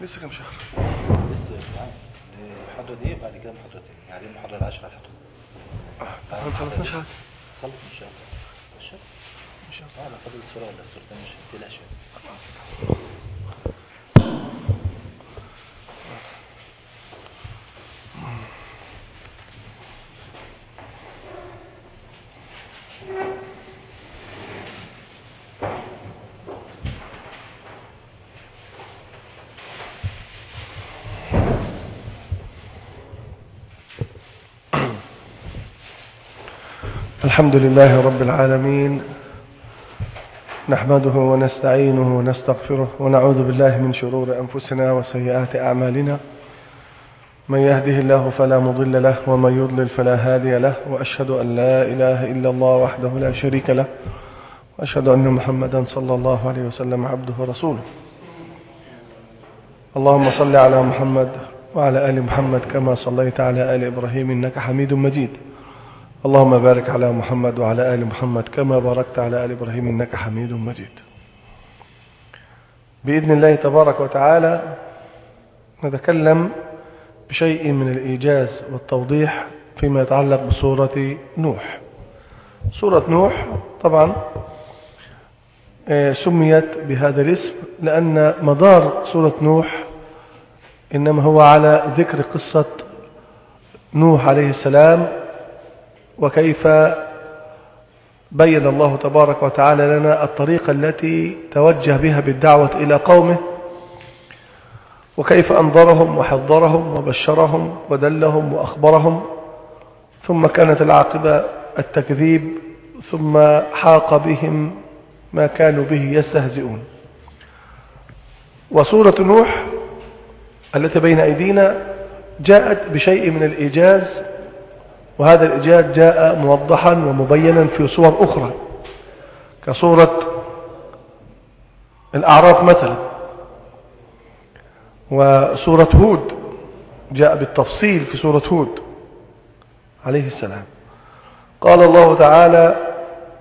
لسه كم شهر؟ لسه معانا المحاضرة دي بعد كده محاضرتين يعني المحاضرة العاشرة آه ما خلصناش حاجة خلص إن شاء الله. الله ان شاء الله أنا فاضل الصورة ولا الصورتين مش هتلاقيش خلاص. الحمد لله رب العالمين نحمده ونستعينه ونستغفره ونعوذ بالله من شرور أنفسنا وسيئات أعمالنا. من يهده الله فلا مضل له ومن يضلل فلا هادي له وأشهد أن لا إله إلا الله وحده لا شريك له وأشهد أن محمدا صلى الله عليه وسلم عبده ورسوله. اللهم صل على محمد وعلى آل محمد كما صليت على آل إبراهيم إنك حميد مجيد. اللهم بارك على محمد وعلى آل محمد كما باركت على آل إبراهيم إنك حميد مجيد. بإذن الله تبارك وتعالى نتكلم بشيء من الإيجاز والتوضيح فيما يتعلق بسورة نوح. سورة نوح طبعا سميت بهذا الاسم لأن مدار سورة نوح إنما هو على ذكر قصة نوح عليه السلام وكيف بين الله تبارك وتعالى لنا الطريقة التي توجه بها بالدعوة إلى قومه وكيف أنظرهم وحذرهم وبشرهم ودلهم وأخبرهم ثم كانت العاقبة التكذيب ثم حاق بهم ما كانوا به يستهزئون. وسورة نوح التي بين أيدينا جاءت بشيء من الإيجاز وهذا الإيجاز جاء موضحا ومبينا في صور أخرى كصورة الأعراف مثلا وسورة هود جاء بالتفصيل في سورة هود عليه السلام. قال الله تعالى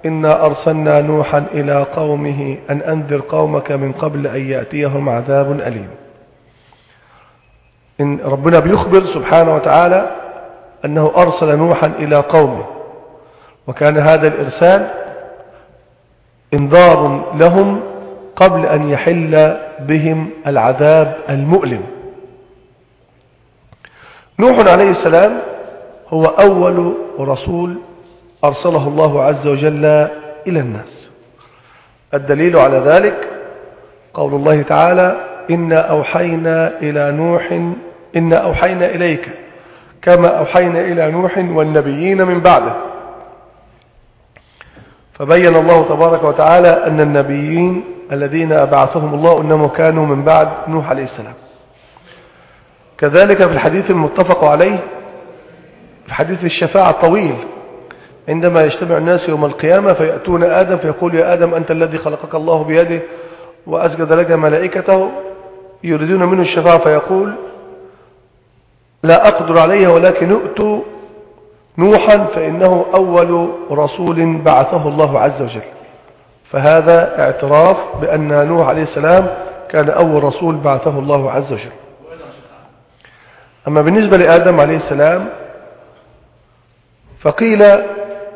إنا أرسلنا نوحا إلى قومه أن أنذر قومك من قبل أن يأتيهم عذاب أليم. إن ربنا بيخبر سبحانه وتعالى أنه أرسل نوحا إلى قومه. وكان هذا الإرسال إنذار لهم قبل أن يحل بهم العذاب المؤلم. نوح عليه السلام هو أول رسول أرسله الله عز وجل إلى الناس. الدليل على ذلك قول الله تعالى إنا أوحينا إلى نوح إنا أوحينا إليك. كما أوحينا إلى نوح والنبيين من بعده. فبين الله تبارك وتعالى أن النبيين الذين أبعثهم الله إنما كانوا من بعد نوح عليه السلام. كذلك في الحديث المتفق عليه في حديث الشفاعة الطويل عندما يجتمع الناس يوم القيامة فيأتون آدم فيقول يا آدم أنت الذي خلقك الله بيده وأسجد لك ملائكته يريدون منه الشفاعة فيقول لا أقدر عليها ولكن ائتوا نوحا فإنه أول رسول بعثه الله عز وجل. فهذا اعتراف بأن نوح عليه السلام كان أول رسول بعثه الله عز وجل. أما بالنسبة لآدم عليه السلام فقيل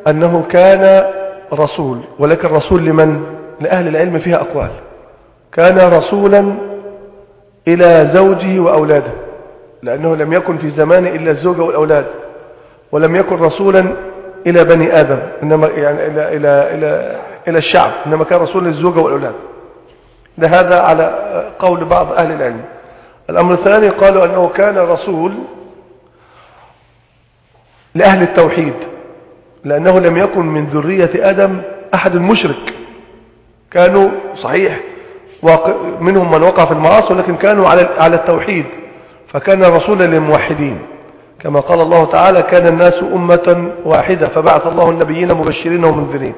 أنه كان رسول ولكن رسول لمن؟ لأهل العلم فيها أقوال. كان رسولا إلى زوجه وأولاده. لأنه لم يكن في زمانه إلا الزوجة والأولاد ولم يكن رسولا إلى بني آدم إنما يعني إلى, إلى, إلى, إلى الشعب إنما كان رسولا للزوجة والأولاد. ده هذا على قول بعض أهل العلم. الأمر الثاني قالوا أنه كان رسول لأهل التوحيد لأنه لم يكن من ذرية آدم أحد مشرك كانوا صحيح منهم من وقع في المعاصي ولكن كانوا على على التوحيد. فكان رسولا للموحدين. كما قال الله تعالى كان الناس أمة واحدة. فبعث الله النبيين مبشرين ومنذرين.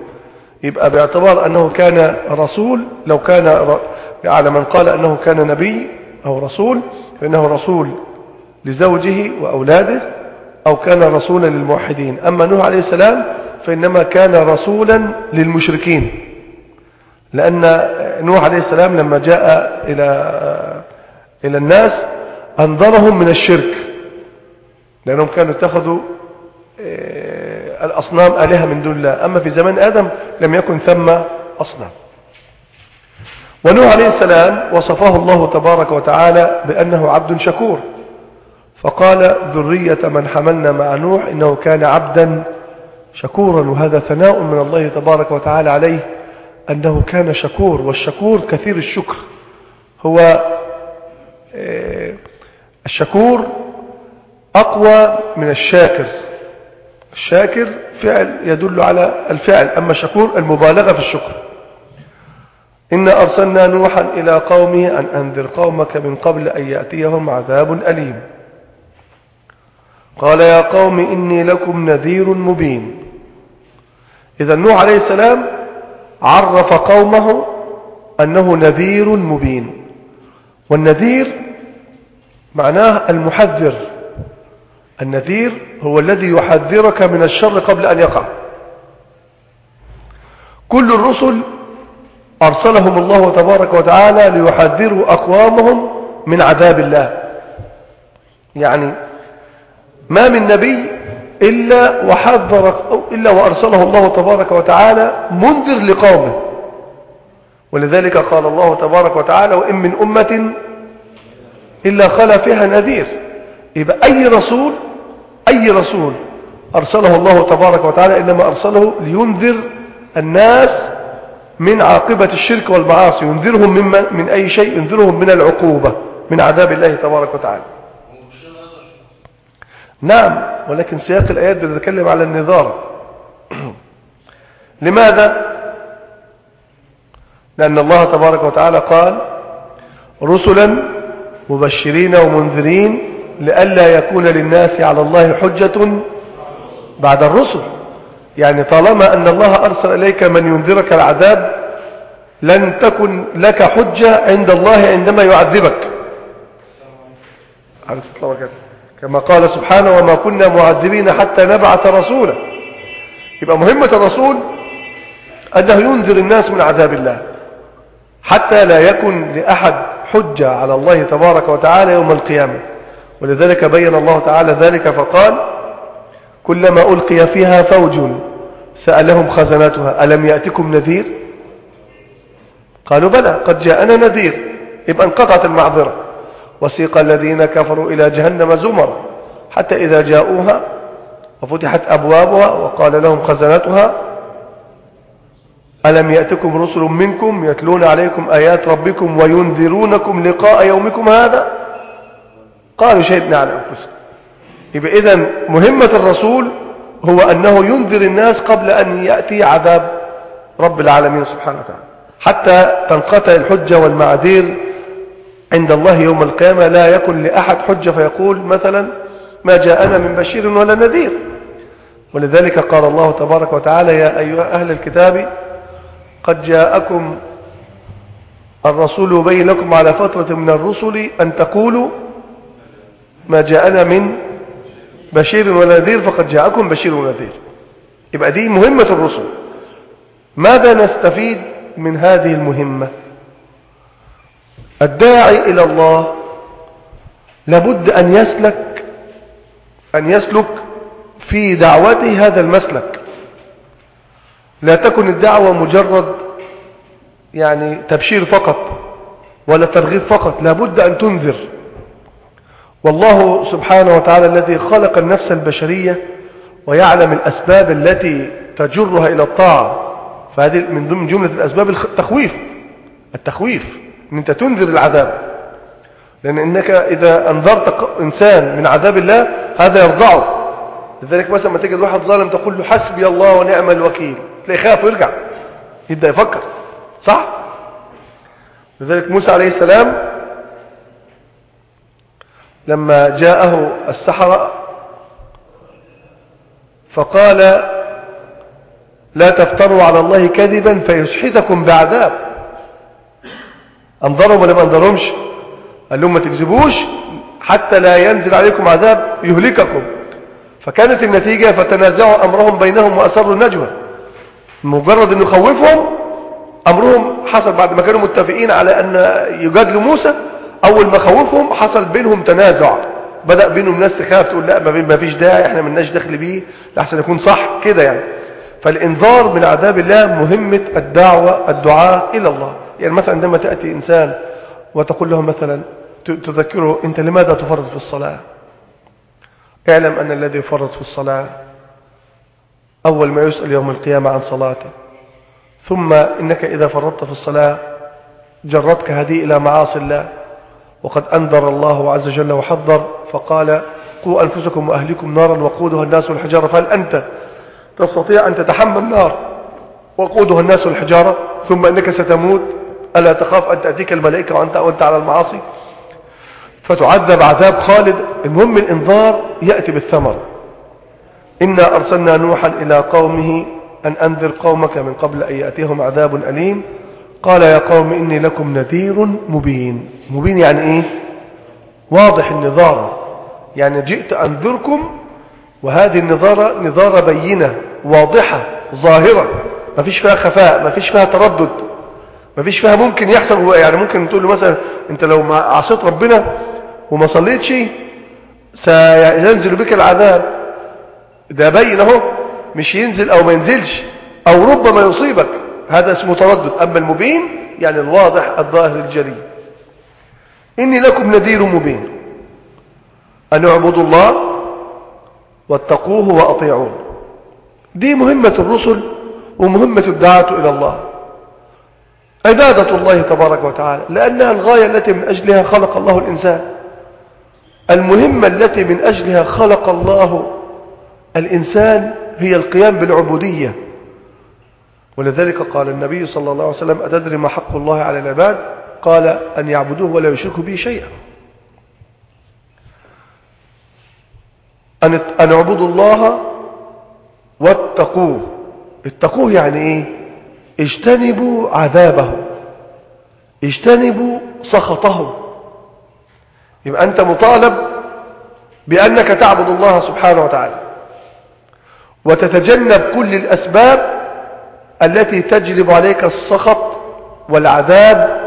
يبقى باعتبار أنه كان رسول لو كان على من قال أنه كان نبي أو رسول فإنه رسول لزوجه وأولاده أو كان رسولا للموحدين. أما نوح عليه السلام فإنما كان رسولا للمشركين. لأن نوح عليه السلام لما جاء إلى إلى الناس أنظرهم من الشرك لأنهم كانوا اتخذوا آه، الأصنام آلهة من دون الله. أما في زمان آدم لم يكن ثم أصنام. ونوح عليه السلام وصفه الله تبارك وتعالى بأنه عبد شكور. فقال ذرية من حملنا مع نوح إنه كان عبدا شكورا وهذا ثناء من الله تبارك وتعالى عليه أنه كان شكور. والشكور كثير الشكر هو آه، الشكور أقوى من الشاكر. الشاكر فعل يدل على الفعل أما الشكور المبالغة في الشكر. إنا أرسلنا نوحا إلى قومه أن أنذر قومك من قبل أن يأتيهم عذاب أليم. قال يا قوم إني لكم نذير مبين. إذا نوح عليه السلام عرف قومه أنه نذير مبين. والنذير معناه المحذر. النذير هو الذي يحذرك من الشر قبل أن يقع. كل الرسل أرسلهم الله تبارك وتعالى ليحذروا أقوامهم من عذاب الله. يعني ما من نبي إلا وحذر إلا وأرسله الله تبارك وتعالى منذر لقومه. ولذلك قال الله تبارك وتعالى وإن من أمة إلا خلا فيها نذير. يبقى أي رسول أي رسول أرسله الله تبارك وتعالى إنما أرسله لينذر الناس من عاقبة الشرك والمعاصي ينذرهم مما من أي شيء ينذرهم من العقوبة من عذاب الله تبارك وتعالى. نعم ولكن سياق الآيات بتتكلم على النظار لماذا؟ لأن الله تبارك وتعالى قال رسلا مبشرين ومنذرين لئلا يكون للناس على الله حجة بعد الرسل. يعني طالما أن الله أرسل إليك من ينذرك العذاب لن تكن لك حجة عند الله عندما يعذبك. كما قال سبحانه وما كنا معذبين حتى نبعث رسولا. يبقى مهمة الرسول أنه ينذر الناس من عذاب الله حتى لا يكن لأحد حجة على الله تبارك وتعالى يوم القيامة. ولذلك بين الله تعالى ذلك فقال كلما ألقي فيها فوج سألهم خزناتها ألم يأتكم نذير؟ قالوا بلى قد جاءنا نذير يبقى انقطعت المعذرة. وسيق الذين كفروا إلى جهنم زمر حتى إذا جاءوها وفتحت أبوابها وقال لهم خزنتها ألم يأتكم رسل منكم يتلون عليكم آيات ربكم وينذرونكم لقاء يومكم هذا؟ قالوا شهدنا على أنفسهم يبقى إذن مهمة الرسول هو أنه ينذر الناس قبل أن يأتي عذاب رب العالمين سبحانه وتعالى. حتى تنقطع الحجة والمعاذير عند الله يوم القيامة. لا يكن لأحد حجة فيقول مثلا ما جاءنا من بشير ولا نذير. ولذلك قال الله تبارك وتعالى يا أيها أهل الكتاب قد جاءكم الرسول يبين لكم على فترة من الرسل أن تقولوا ما جاءنا من بشير ونذير فقد جاءكم بشير ونذير. يبقى دي مهمة الرسل. ماذا نستفيد من هذه المهمة؟ الداعي إلى الله لابد أن يسلك أن يسلك في دعوته هذا المسلك. لا تكن الدعوة مجرد يعني تبشير فقط ولا ترغيب فقط لابد أن تنذر. والله سبحانه وتعالى الذي خلق النفس البشرية ويعلم الأسباب التي تجرها إلى الطاعة. فهذه من ضمن جملة الأسباب التخويف التخويف أن أنت تنذر العذاب. لأن إنك إذا أنذرت إنسان من عذاب الله هذا يرضعه. لذلك مثلا ما تجد واحد ظالم تقول له حسبي الله ونعم الوكيل. تلاقي خاف ويرجع يبدأ يفكر صح؟ لذلك موسى عليه السلام لما جاءه السحرة فقال لا تفتروا على الله كذبا فيسحتكم بعذاب. انظرهم ولا ما انظرهمش قال لهم ما تكذبوش حتى لا ينزل عليكم عذاب يهلككم. فكانت النتيجة فتنازعوا أمرهم بينهم وأسروا النجوى. مجرد أن يخوفهم أمرهم حصل بعد ما كانوا متفقين على أن يجادلوا موسى أول ما خوفهم حصل بينهم تنازع. بدأ بينهم ناس تخاف تقول لا ما فيش داعي إحنا ملناش دخل بيه لحسن يكون صح كده يعني. فالإنذار من عذاب الله مهمة الدعوة الدعاء إلى الله. يعني مثلا عندما تأتي إنسان وتقول له مثلا تذكره أنت لماذا تفرط في الصلاة؟ اعلم أن الذي يفرط في الصلاة أول ما يسأل يوم القيامة عن صلاته. ثم إنك إذا فرطت في الصلاة جرتك هذه إلى معاصي الله. وقد أنذر الله عز وجل وحذر فقال قوا أنفسكم وأهلكم نارا وقودها الناس والحجارة فهل أنت تستطيع أن تتحمل نار وقودها الناس والحجارة ثم إنك ستموت. ألا تخاف أن تأتيك الملائكة وأنت, وأنت على المعاصي؟ فتعذب عذاب خالد. المهم الإنذار يأتي بالثمر. إنا أرسلنا نوحا إلى قومه أن أنذر قومك من قبل أن يأتيهم عذاب أليم. قال يا قوم إني لكم نذير مبين. مبين يعني إيه؟ واضح النظارة. يعني جئت أنذركم وهذه النظارة نظارة بينة واضحة ظاهرة. ما فيش فيها خفاء ما فيش فيها تردد ما فيش فيها ممكن يحصل. يعني ممكن تقول له مثلا أنت لو ما عصيت ربنا وما صليتش سينزل بك العذاب. ده بين اهو مش ينزل أو ما ينزلش أو ربما يصيبك. هذا اسمه تردد أما المبين يعني الواضح الظاهر الجلي. إني لكم نذير مبين. أن اعبدوا الله واتقوه وأطيعون. دي مهمة الرسل ومهمة الدعاة إلى الله. عبادة الله تبارك وتعالى. لأنها الغاية التي من أجلها خلق الله الإنسان. المهمة التي من أجلها خلق الله الإنسان هي القيام بالعبودية. ولذلك قال النبي صلى الله عليه وسلم أتدري ما حق الله على العباد؟ قال أن يعبدوه ولا يشركوا به شيئا. أن اعبدوا الله واتقوه. اتقوه يعني إيه؟ اجتنبوا عذابه اجتنبوا سخطه يبقى أنت مطالب بأنك تعبد الله سبحانه وتعالى. وتتجنب كل الأسباب التي تجلب عليك السخط والعذاب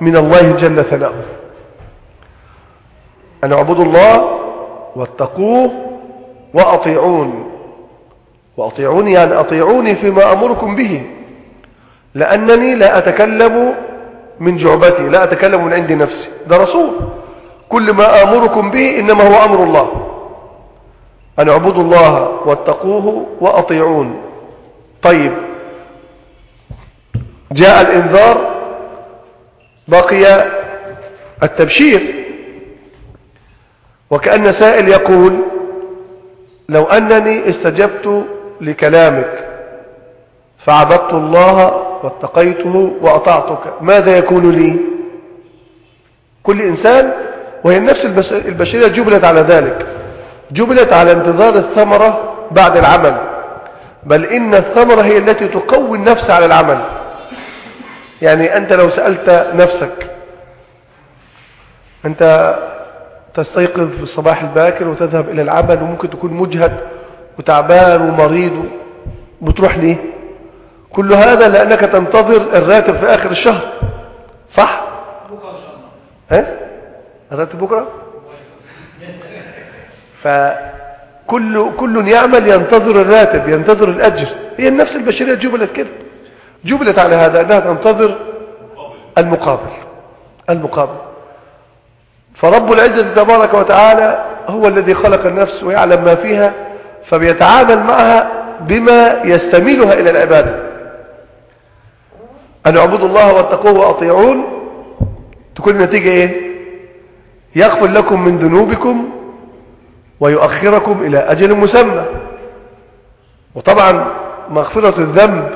من الله جل ثناؤه. أن اعبدوا الله واتقوه وأطيعون. وأطيعوني يعني أطيعوني فيما أمركم به. لأنني لا أتكلم من جعبتي لا أتكلم من عند نفسي. ده رسول. كل ما آمركم به إنما هو أمر الله. أن اعبدوا الله واتقوه وأطيعون. طيب. جاء الإنذار بقي التبشير. وكأن سائل يقول لو أنني استجبت لكلامك فعبدت الله واتقيته وأطعتك ماذا يكون لي؟ كل إنسان وهي النفس البشرية جبلت على ذلك. جبلت على انتظار الثمرة بعد العمل. بل إن الثمرة هي التي تقوي النفس على العمل. يعني أنت لو سألت نفسك أنت تستيقظ في الصباح الباكر وتذهب إلى العمل وممكن تكون مجهد وتعبان ومريض بتروح ليه؟ كل هذا لأنك تنتظر الراتب في آخر الشهر صح؟ بكرة إن شاء الله. الراتب بكرة؟ فكل كل يعمل ينتظر الراتب ينتظر الأجر. هي النفس البشرية جبلت كده. جبلت على هذا أنها تنتظر المقابل. المقابل. فرب العزة تبارك وتعالى هو الذي خلق النفس ويعلم ما فيها فبيتعامل معها بما يستميلها إلى العبادة. أن اعبدوا الله واتقوه وأطيعون. تكون النتيجة إيه؟ يغفر لكم من ذنوبكم ويؤخركم إلى أجل مسمى. وطبعا مغفرة الذنب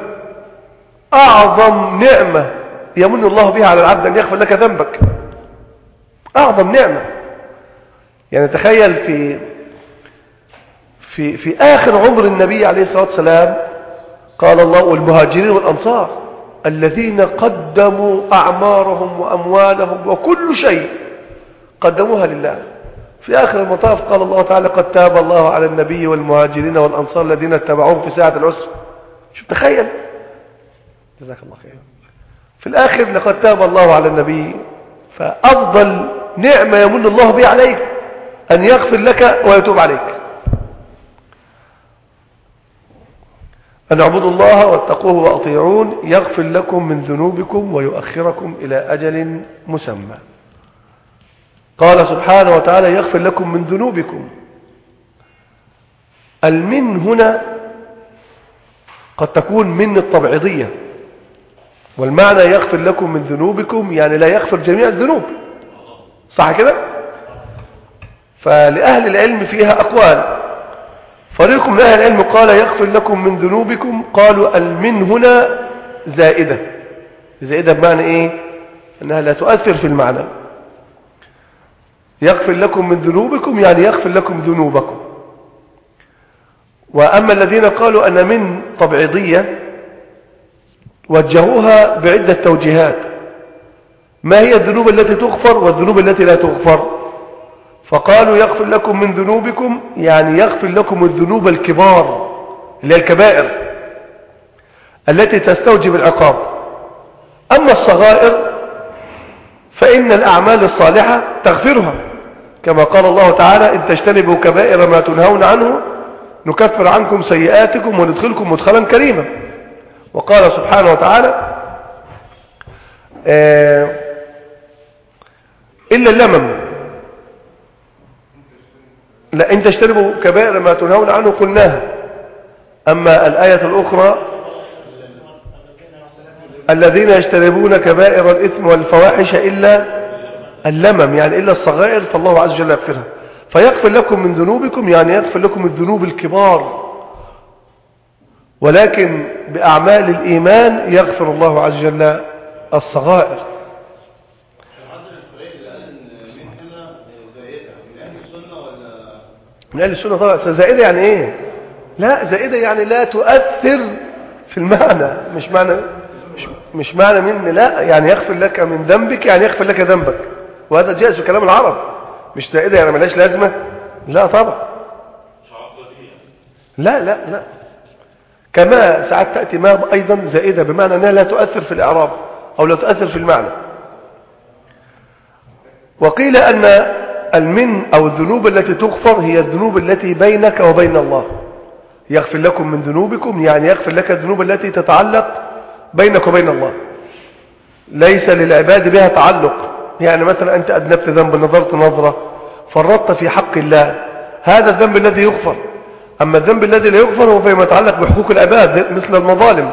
أعظم نعمة يمن الله بها على العبد أن يغفر لك ذنبك. أعظم نعمة. يعني تخيل في في في آخر عمر النبي عليه الصلاة والسلام قال الله والمهاجرين والأنصار الذين قدموا أعمارهم وأموالهم وكل شيء قدموها لله. في آخر المطاف قال الله تعالى قد تاب الله على النبي والمهاجرين والأنصار الذين اتبعوهم في ساعة العسر. شوف تخيل. جزاك الله خير في الآخر لقد تاب الله على النبي فأفضل نعمة يمن الله به عليك أن يغفر لك ويتوب عليك. أن اعبدوا الله واتقوه وأطيعون يغفر لكم من ذنوبكم ويؤخركم إلى أجل مسمى. قال سبحانه وتعالى يغفر لكم من ذنوبكم. المن هنا قد تكون من الطبعضية والمعنى يغفر لكم من ذنوبكم يعني لا يغفر جميع الذنوب. صح كده؟ فلأهل العلم فيها أقوال. فريق من أهل العلم قال يغفر لكم من ذنوبكم. قالوا المن هنا زائدة. زائدة بمعنى إيه؟ أنها لا تؤثر في المعنى. يغفر لكم من ذنوبكم يعني يغفر لكم ذنوبكم. وأما الذين قالوا أن من طبعضية وجهوها بعدة توجيهات. ما هي الذنوب التي تغفر والذنوب التي لا تغفر؟ فقالوا يغفر لكم من ذنوبكم يعني يغفر لكم الذنوب الكبار اللي هي الكبائر التي تستوجب العقاب. أما الصغائر فإن الأعمال الصالحة تغفرها. كما قال الله تعالى إن تجتنبوا كبائر ما تنهون عنه نكفر عنكم سيئاتكم وندخلكم مدخلا كريما. وقال سبحانه وتعالى آه إلا اللمم. لا إن تجتنبوا كبائر ما تنهون عنه قلناها. أما الآية الأخرى الذين يجتنبون كبائر الإثم والفواحش إلا اللمم يعني إلا الصغائر فالله عز وجل يغفرها. فيغفر لكم من ذنوبكم يعني يغفر لكم الذنوب الكبار. ولكن بأعمال الإيمان يغفر الله عز وجل الصغائر. من أهل السنة طبعا زائدة يعني إيه؟ لا زائدة يعني لا تؤثر في المعنى. مش معنى مش, معنى من لا يعني يغفر لك من ذنبك يعني يغفر لك ذنبك. وهذا جائز في كلام العرب. مش زائدة يعني ملاش لازمة. لا طبعا. لا لا لا. كما ساعات تأتي ما أيضا زائدة بمعنى أنها لا تؤثر في الإعراب أو لا تؤثر في المعنى. وقيل أن المن أو الذنوب التي تغفر هي الذنوب التي بينك وبين الله. يغفر لكم من ذنوبكم يعني يغفر لك الذنوب التي تتعلق بينك وبين الله. ليس للعباد بها تعلق. يعني مثلا أنت أذنبت ذنب نظرت نظرة فرطت في حق الله هذا الذنب الذي يغفر. أما الذنب الذي لا يغفر هو فيما يتعلق بحقوق العباد مثل المظالم.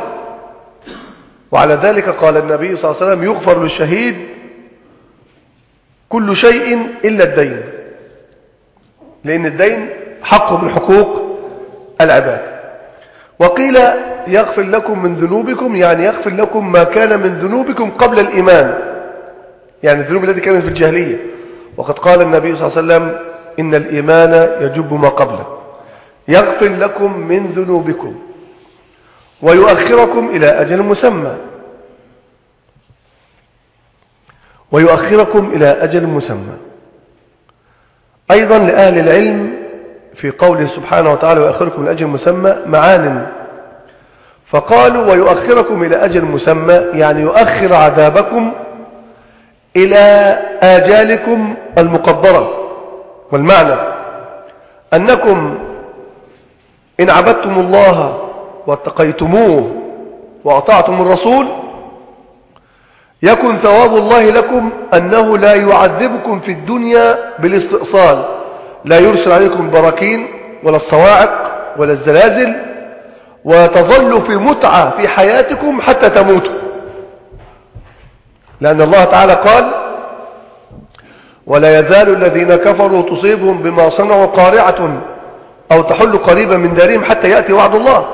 وعلى ذلك قال النبي صلى الله عليه وسلم يغفر للشهيد كل شيء إلا الدين. لأن الدين حق من حقوق العباد. وقيل يغفر لكم من ذنوبكم يعني يغفر لكم ما كان من ذنوبكم قبل الإيمان. يعني الذنوب التي كانت في الجاهلية. وقد قال النبي صلى الله عليه وسلم إن الإيمان يجب ما قبله. يغفر لكم من ذنوبكم ويؤخركم إلى أجل مسمى. ويؤخركم إلى أجل مسمى. أيضا لأهل العلم في قوله سبحانه وتعالى ويؤخركم إلى أجل مسمى معان. فقالوا ويؤخركم إلى أجل مسمى يعني يؤخر عذابكم إلى آجالكم المقدرة والمعنى أنكم إن عبدتم الله واتقيتموه وأطعتم الرسول يكن ثواب الله لكم أنه لا يعذبكم في الدنيا بالاستئصال لا يرسل عليكم براكين ولا الصواعق ولا الزلازل وتظلوا في متعة في حياتكم حتى تموتوا. لأن الله تعالى قال ولا يزال الذين كفروا تصيبهم بما صنعوا قارعة أو تحل قريبا من دارهم حتى يأتي وعد الله.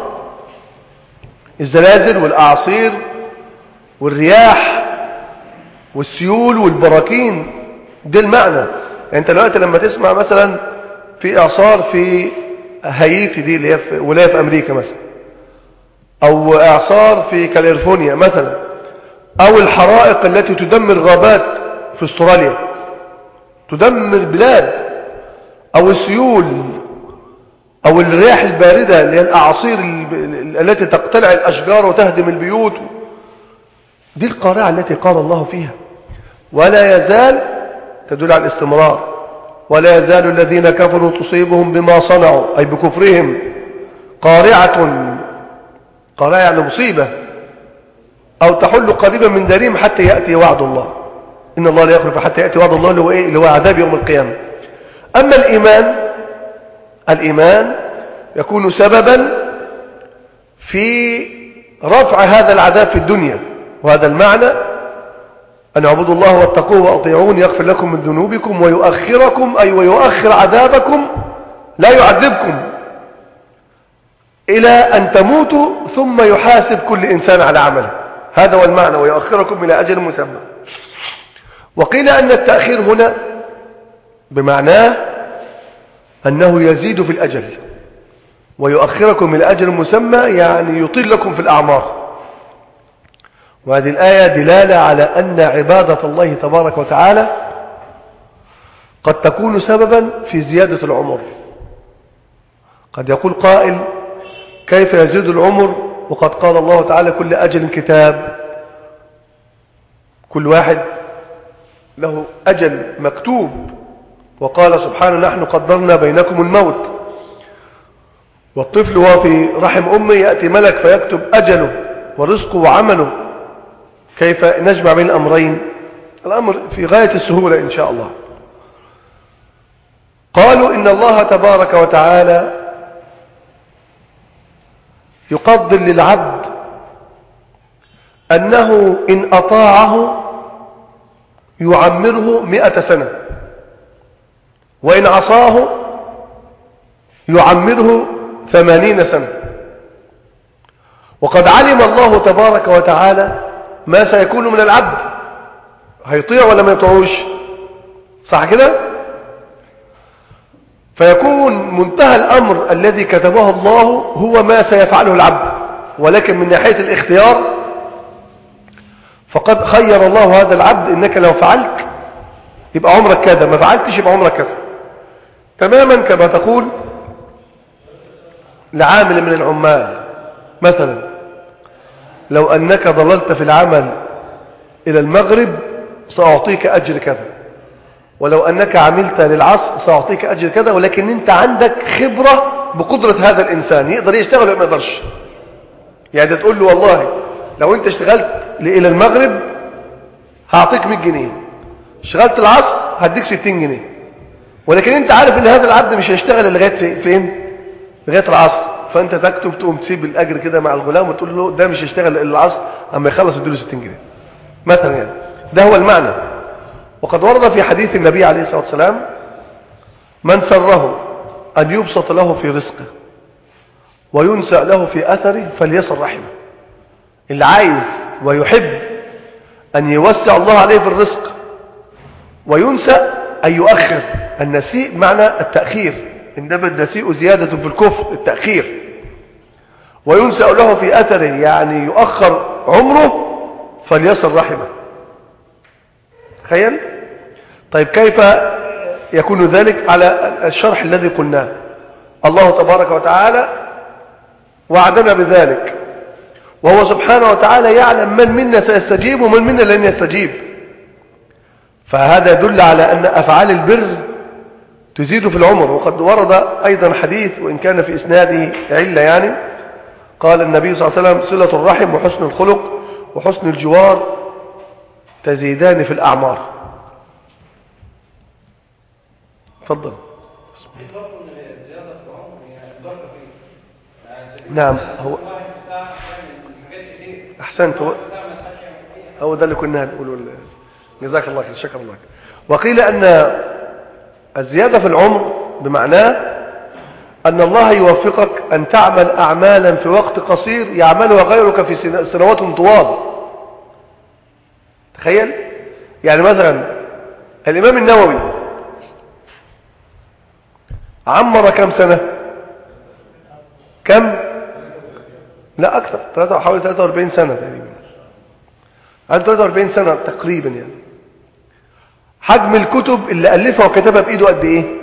الزلازل والأعاصير والرياح والسيول والبراكين ده المعنى. يعني أنت دلوقتي لما تسمع مثلا في إعصار في هايتي دي اللي هي في ولاية في أمريكا مثلا أو إعصار في كاليفورنيا مثلا أو الحرائق التي تدمر غابات في أستراليا تدمر بلاد أو السيول أو الرياح الباردة اللي هي الأعاصير التي تقتلع الأشجار وتهدم البيوت. دي القارعة التي قال الله فيها. ولا يزال تدل على الاستمرار. ولا يزال الذين كفروا تصيبهم بما صنعوا أي بكفرهم. قارعة قارعة يعني مصيبة. أو تحل قريبا من دارهم حتى يأتي وعد الله. إن الله لا يخلف حتى يأتي وعد الله اللي هو, إيه؟ اللي هو عذاب يوم القيامة. أما الإيمان الإيمان يكون سببا في رفع هذا العذاب في الدنيا. وهذا المعنى أن اعبدوا الله واتقوه وأطيعون يغفر لكم من ذنوبكم ويؤخركم أي ويؤخر عذابكم لا يعذبكم. إلى أن تموتوا ثم يحاسب كل إنسان على عمله. هذا هو المعنى ويؤخركم إلى أجل مسمى. وقيل أن التأخير هنا بمعناه أنه يزيد في الأجل ويؤخركم إلى أجل مسمى يعني يطيل لكم في الأعمار. وهذه الآية دلالة على أن عبادة الله تبارك وتعالى قد تكون سببا في زيادة العمر. قد يقول قائل كيف يزيد العمر وقد قال الله تعالى كل أجل كتاب كل واحد له أجل مكتوب. وقال سبحانه نحن قدرنا بينكم الموت. والطفل وهو في رحم أمه يأتي ملك فيكتب أجله ورزقه وعمله. كيف نجمع بين الأمرين؟ الأمر في غاية السهولة إن شاء الله. قالوا إن الله تبارك وتعالى يقدر للعبد أنه إن أطاعه يعمره مئة سنة وإن عصاه يعمره ثمانين سنة. وقد علم الله تبارك وتعالى ما سيكون من العبد هيطيع ولا ما يطيعوش؟ صح كده؟ فيكون منتهى الأمر الذي كتبه الله هو ما سيفعله العبد. ولكن من ناحية الاختيار فقد خير الله هذا العبد إنك لو فعلت يبقى عمرك كذا ما فعلتش يبقى عمرك كذا. تماما كما تقول لعامل من العمال. مثلا لو أنك ظللت في العمل إلى المغرب سأعطيك أجر كذا. ولو أنك عملت للعصر سأعطيك أجر كذا ولكن أنت عندك خبرة بقدرة هذا الإنسان يقدر يشتغل ولا ما يقدرش. يعني تقول له والله لو أنت اشتغلت إلى المغرب هعطيك 100 جنيه. اشتغلت العصر هديك 60 جنيه. ولكن أنت عارف أن هذا العبد مش هيشتغل لغاية فين؟ لغاية العصر. فأنت تكتب تقوم تسيب الأجر كده مع الغلام وتقول له ده مش هيشتغل إلا العصر أما يخلص يديله 60 جنيه. مثلا يعني. ده هو المعنى. وقد ورد في حديث النبي عليه الصلاة والسلام من سره أن يبسط له في رزقه وينسأ له في أثره فليصل رحمه. اللي عايز ويحب أن يوسع الله عليه في الرزق وينسأ أن يؤخر. النسيء معنى التأخير. إنما النسيء زيادة في الكفر التأخير. وينسأ له في أثره يعني يؤخر عمره فليصل رحمه. تخيل؟ طيب كيف يكون ذلك على الشرح الذي قلناه؟ الله تبارك وتعالى وعدنا بذلك. وهو سبحانه وتعالى يعلم من منا سيستجيب ومن منا لن يستجيب. فهذا يدل على أن أفعال البر تزيد في العمر. وقد ورد أيضا حديث وإن كان في إسناده علة يعني. قال النبي صلى الله عليه وسلم صلة الرحم وحسن الخلق وحسن الجوار تزيدان في الأعمار. تفضل. نعم هو أحسنت هو هو ده اللي كنا هنقوله جزاك الله خير شكر الله. وقيل أن الزيادة في العمر بمعناه أن الله يوفقك أن تعمل أعمالا في وقت قصير يعملها غيرك في سنوات طوال. تخيل؟ يعني مثلا الإمام النووي عمر كم سنة؟ كم؟ لا أكثر حوالي 43 سنة تقريبا. عنده 43 سنة تقريبا يعني. حجم الكتب اللي ألفها وكتبها بإيده قد إيه؟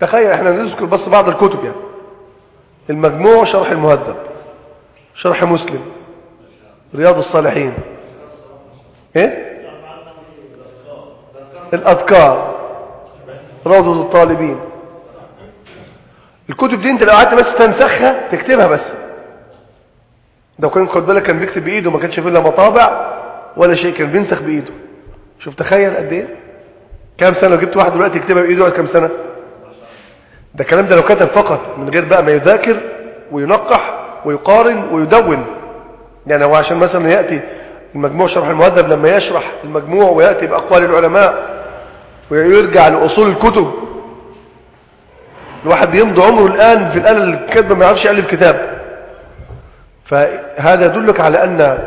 تخيل إحنا نذكر بس بعض الكتب يعني. المجموع شرح المهذب شرح مسلم رياض الصالحين. إيه؟ الأذكار. روضة الطالبين الكتب دي انت لو قعدت بس تنسخها تكتبها بس. لو كان خد بالك كان بيكتب بإيده ما كانش فيه إلا مطابع ولا شيء كان بينسخ بإيده. شوف تخيل قد إيه؟ كام سنة؟ لو جبت واحد دلوقتي يكتبها بإيده على كام سنة؟ ده الكلام ده لو كتب فقط من غير بقى ما يذاكر وينقح ويقارن ويدون. يعني هو عشان مثلا يأتي المجموع شرح المهذب لما يشرح المجموع ويأتي بأقوال العلماء ويرجع لأصول الكتب. الواحد بيمضي عمره الآن في الآلة الكاتبه ما يعرفش يألف كتاب. فهذا يدلك على أن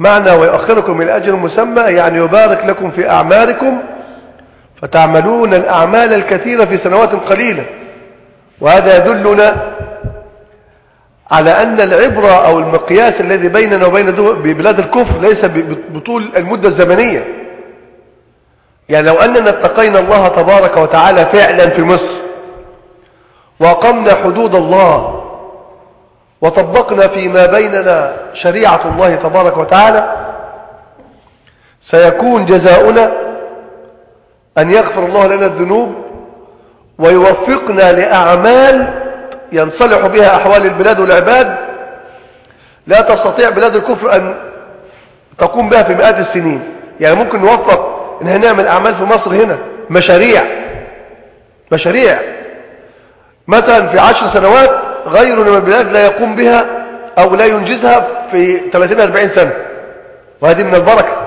معنى ويؤخركم من أجل مسمى يعني يبارك لكم في أعمالكم فتعملون الأعمال الكثيرة في سنوات قليلة. وهذا يدلنا على أن العبرة أو المقياس الذي بيننا وبين بلاد الكفر ليس بطول المدة الزمنية. يعني لو أننا اتقينا الله تبارك وتعالى فعلا في مصر وأقمنا حدود الله وطبقنا فيما بيننا شريعة الله تبارك وتعالى سيكون جزاؤنا أن يغفر الله لنا الذنوب ويوفقنا لأعمال ينصلح بها أحوال البلاد والعباد. لا تستطيع بلاد الكفر أن تقوم بها في مئات السنين. يعني ممكن نوفق إن نعمل أعمال في مصر هنا. مشاريع. مشاريع. مثلا في عشر سنوات غير من البلاد لا يقوم بها أو لا ينجزها في 30-40 سنة. وهذه من البركة.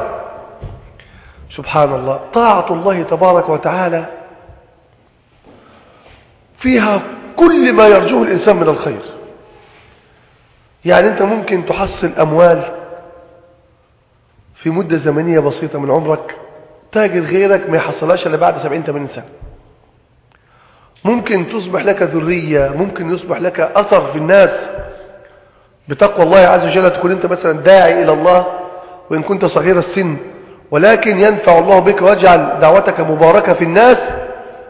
سبحان الله. طاعة الله تبارك وتعالى فيها كل ما يرجوه الإنسان من الخير. يعني أنت ممكن تحصل أموال في مدة زمنية بسيطة من عمرك تاجر غيرك ما يحصلهاش إلا بعد 70-80 سنة. ممكن تصبح لك ذرية ممكن يصبح لك أثر في الناس. بتقوى الله عز وجل تكون أنت مثلا داعي إلى الله وإن كنت صغير السن. ولكن ينفع الله بك ويجعل دعوتك مباركة في الناس.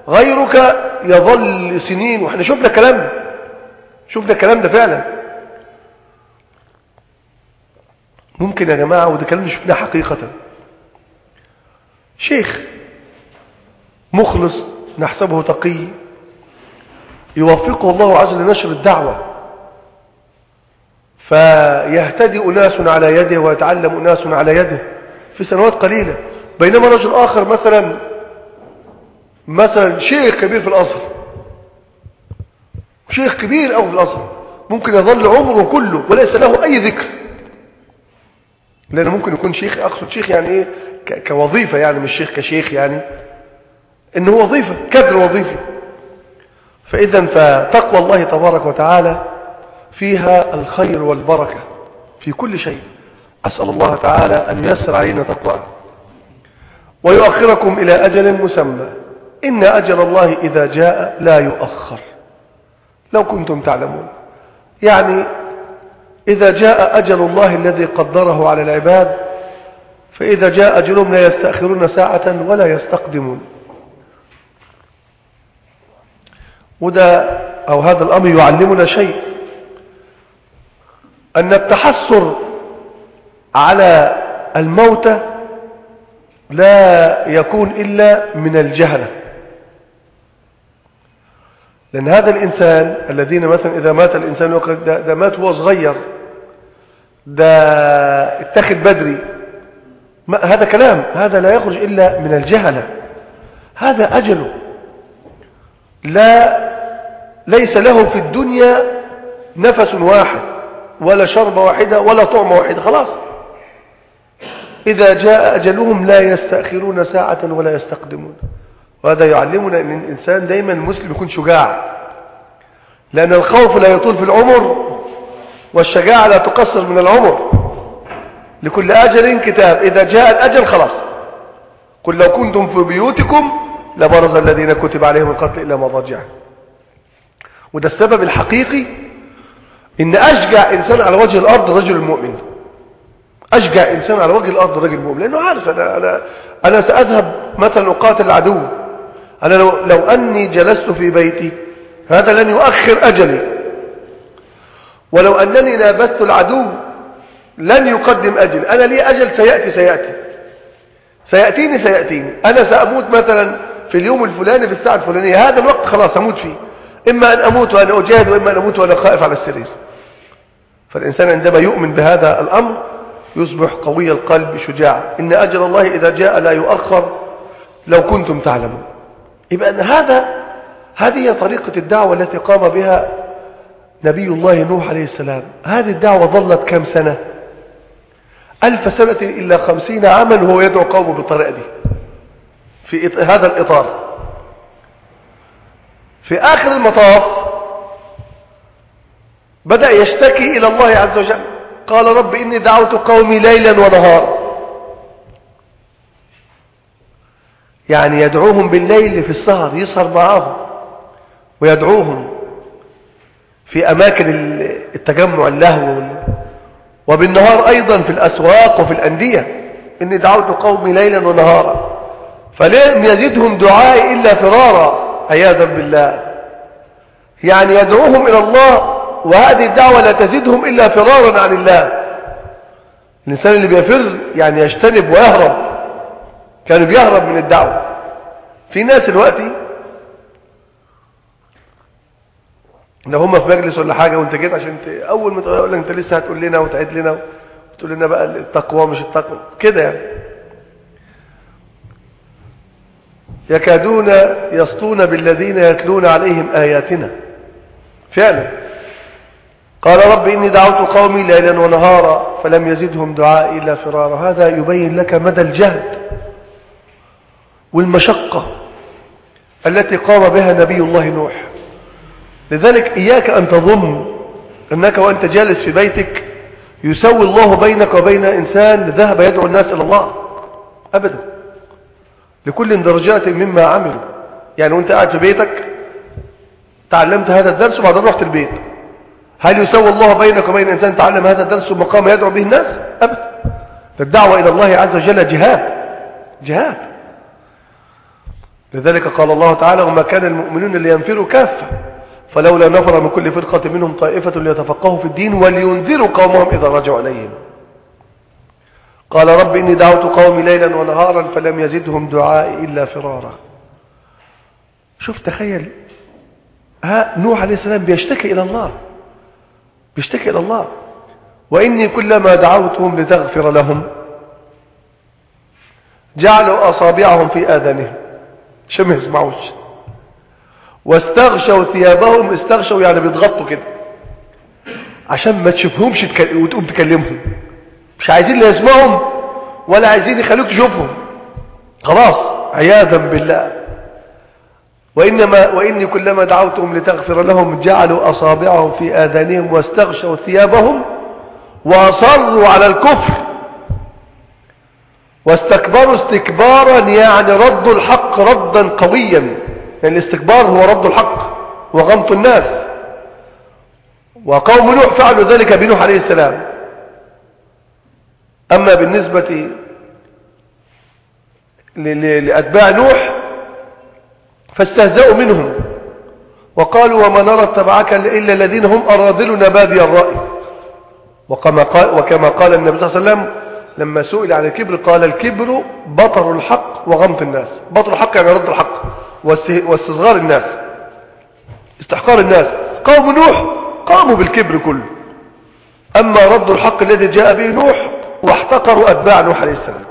غيرك يظل سنين وإحنا شفنا الكلام ده. شفنا الكلام ده فعلا. ممكن يا جماعة وده كلام شفناه حقيقة. شيخ مخلص نحسبه تقي يوفقه الله عز وجل لنشر الدعوة فيهتدي أناس على يده ويتعلم أناس على يده في سنوات قليلة. بينما رجل آخر مثلا مثلا شيخ كبير في الأزهر شيخ كبير أو في الأزهر ممكن يظل عمره كله وليس له أي ذكر. لأنه ممكن يكون شيخ أقصد شيخ يعني إيه؟ كوظيفة يعني مش شيخ كشيخ يعني. إنه وظيفة كدر وظيفي. فإذا فتقوى الله تبارك وتعالى فيها الخير والبركة في كل شيء. أسأل الله تعالى أن يسر علينا تقواه. ويؤخركم إلى أجل مسمى. إن أجل الله إذا جاء لا يؤخر. لو كنتم تعلمون. يعني إذا جاء أجل الله الذي قدره على العباد فإذا جاء أجلهم لا يستأخرون ساعة ولا يستقدمون. وده أو هذا الأمر يعلمنا شيء أن التحسر على الموت لا يكون إلا من الجهلة. لأن هذا الإنسان الذين مثلا إذا مات الإنسان ده مات وهو صغير ده اتخذ بدري. ما هذا كلام هذا لا يخرج إلا من الجهلة. هذا أجله لا ليس له في الدنيا نفس واحد ولا شربة واحدة ولا طعمة واحدة خلاص. إذا جاء أجلهم لا يستأخرون ساعة ولا يستقدمون. وهذا يعلمنا أن الإنسان دايما المسلم يكون شجاع. لأن الخوف لا يطول في العمر. والشجاعة لا تقصر من العمر. لكل أجل كتاب. إذا جاء الأجل خلاص. قل لو كنتم في بيوتكم لبرز الذين كتب عليهم القتل إلى مضاجعه وده السبب الحقيقي إن أشجع إنسان على وجه الأرض الرجل المؤمن أشجع إنسان على وجه الأرض الرجل المؤمن لأنه عارف أنا, أنا, أنا سأذهب مثلا أقاتل العدو أنا لو, لو أني جلست في بيتي هذا لن يؤخر أجلي. ولو أنني نابذت العدو لن يقدم أجل. أنا لي أجل سيأتي سيأتي. سيأتيني سيأتيني. أنا سأموت مثلا في اليوم الفلاني في الساعة الفلانية. هذا الوقت خلاص أموت فيه. إما أن أموت وأنا أجاهد وإما أن أموت وأنا خائف على السرير. فالإنسان عندما يؤمن بهذا الأمر يصبح قوي القلب شجاع إن أجل الله إذا جاء لا يؤخر لو كنتم تعلمون. يبقى أن هذا هذه طريقة الدعوة التي قام بها نبي الله نوح عليه السلام. هذه الدعوة ظلت كم سنة؟ ألف سنة إلا خمسين عاما وهو يدعو قومه بالطريقة دي. في هذا الإطار. في آخر المطاف بدأ يشتكي إلى الله عز وجل. قال رب إني دعوت قومي ليلا ونهارا. يعني يدعوهم بالليل في السهر يسهر معهم ويدعوهم في أماكن التجمع اللهو وبالنهار أيضا في الأسواق وفي الأندية. إني دعوت قومي ليلا ونهارا. فلم يزدهم دعائي إلا فرارا عياذا بالله. يعني يدعوهم إلى الله وهذه الدعوة لا تزيدهم إلا فرارا عن الله. الإنسان اللي بيفر يعني يجتنب ويهرب. كانوا بيهرب من الدعوة. في ناس دلوقتي لو هم في مجلس ولا حاجة وأنت جيت عشان ت... أول ما تقول لك أنت لسه هتقول لنا وتعيد لنا وتقول لنا بقى التقوى مش التقوى. كده يعني. يكادون يسطون بالذين يتلون عليهم آياتنا. فعلا. قال رب إني دعوت قومي ليلا ونهارا فلم يزدهم دعائي إلا فرارا. هذا يبين لك مدى الجهد والمشقة التي قام بها نبي الله نوح. لذلك إياك أن تظن أنك وأنت جالس في بيتك يسوي الله بينك وبين إنسان ذهب يدعو الناس إلى الله. أبدا. لكل درجات مما عملوا. يعني وأنت قاعد في بيتك تعلمت هذا الدرس وبعدين رحت البيت. هل يسوي الله بينك وبين إنسان تعلم هذا الدرس ومقام يدعو به الناس؟ أبدا. الدعوة إلى الله عز وجل جهاد. جهاد. لذلك قال الله تعالى وما كان المؤمنون لينفروا كافة. فلولا نفر من كل فرقة منهم طائفة ليتفقهوا في الدين ولينذروا قومهم إذا رجعوا إليهم. قال رب إني دعوت قومي ليلا ونهارا فلم يزدهم دعائي إلا فرارا. شوف تخيل. ها نوح عليه السلام بيشتكي إلى الله. بيشتكي إلى الله. وإني كلما دعوتهم لتغفر لهم جعلوا أصابعهم في آذانهم. عشان ما يسمعوش واستغشوا ثيابهم استغشوا يعني بيضغطوا كده. عشان ما تشوفهمش وتقوم تكلمهم. مش عايزين لا يسمعهم ولا عايزين يخلوك تشوفهم. خلاص عياذا بالله. وإنما وإني كلما دعوتهم لتغفر لهم جعلوا أصابعهم في آذانهم واستغشوا ثيابهم وأصروا على الكفر. واستكبروا استكبارا يعني ردوا الحق ردا قويا. الاستكبار هو رد الحق وغمط الناس. وقوم نوح فعلوا ذلك بنوح عليه السلام. أما بالنسبة لأتباع نوح فاستهزأوا منهم وقالوا وما نرى اتبعك إلا الذين هم أراذلنا بادي الرأي. وكما قال, وكما قال النبي صلى الله عليه وسلم لما سئل عن الكبر قال الكبر بطر الحق وغمط الناس. بطر الحق يعني رد الحق. واستصغار الناس. استحقار الناس. قوم نوح. قاموا بالكبر كله. أما رد الحق الذي جاء به نوح واحتقروا أتباع نوح عليه السلام.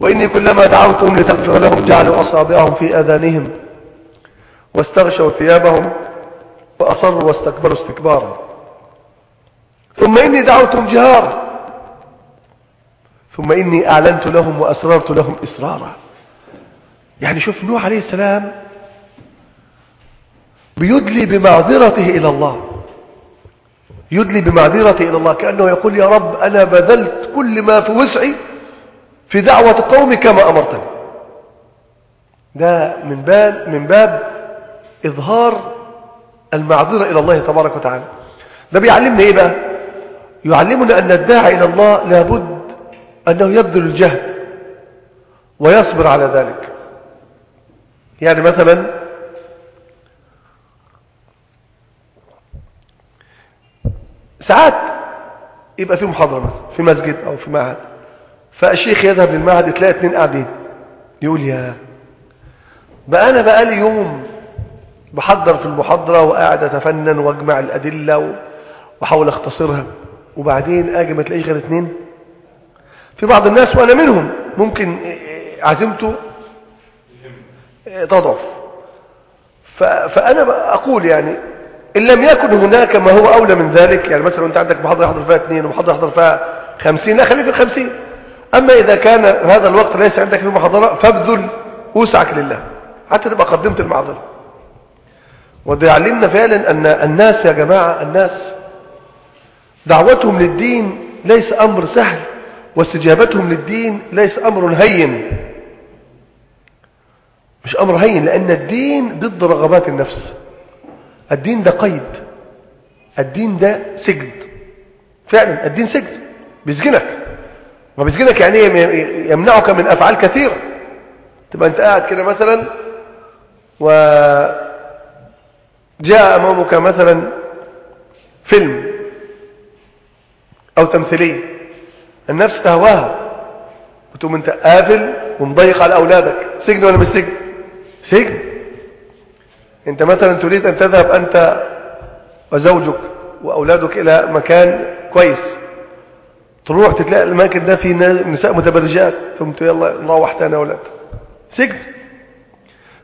وإني كلما دعوتهم لتغفر لهم جعلوا أصابعهم في أذانهم واستغشوا ثيابهم وأصروا واستكبروا استكبارا. ثم إني دعوتهم جهارا. ثم إني أعلنت لهم وأسررت لهم إسرارا. يعني شوف نوح عليه السلام بيدلي بمعذرته إلى الله. يدلي بمعذرته إلى الله كأنه يقول يا رب أنا بذلت كل ما في وسعي في دعوة قومي كما أمرتني. ده من باب, من باب إظهار المعذرة إلى الله تبارك وتعالى. ده بيعلمنا إيه بقى؟ يعلمنا أن الداعي إلى الله لابد أنه يبذل الجهد ويصبر على ذلك. يعني مثلا ساعات يبقى في محاضرة مثلا في مسجد أو في معهد فالشيخ يذهب للمعهد تلاقي اتنين قاعدين يقول يا بقى أنا بقى لي يوم بحضر في المحاضرة وقاعد أتفنن وأجمع الأدلة وأحاول أختصرها وبعدين أجي ما تلاقيش غير اتنين؟ في بعض الناس وأنا منهم ممكن عزيمته تضعف. فأنا أقول يعني إن لم يكن هناك ما هو أولى من ذلك يعني مثلا أنت عندك محاضرة يحضر فيها اثنين ومحاضرة يحضر فيها خمسين لا خليه في الخمسين. أما إذا كان هذا الوقت ليس عندك في محاضرة فابذل وسعك لله حتى تبقى قدمت المعذرة. وده يعلمنا فعلا أن الناس يا جماعة الناس دعوتهم للدين ليس أمر سهل واستجابتهم للدين ليس أمر هين. مش أمر هين لأن الدين ضد رغبات النفس. الدين ده قيد. الدين ده سجن. فعلا الدين سجن. بيسجنك. ما بيسجنك يعني يمنعك من أفعال كثيرة. تبقى أنت قاعد كده مثلا وجاء أمامك مثلا فيلم أو تمثيلية. النفس تهواها. وتقوم أنت قافل ومضيق على أولادك. سجن ولا مش سجن؟ سجن. أنت مثلا تريد أن تذهب أنت وزوجك وأولادك إلى مكان كويس. تروح تلاقي الأماكن ده فيه نساء متبرجات. ثم يلا نروح تاني أولاد سجن.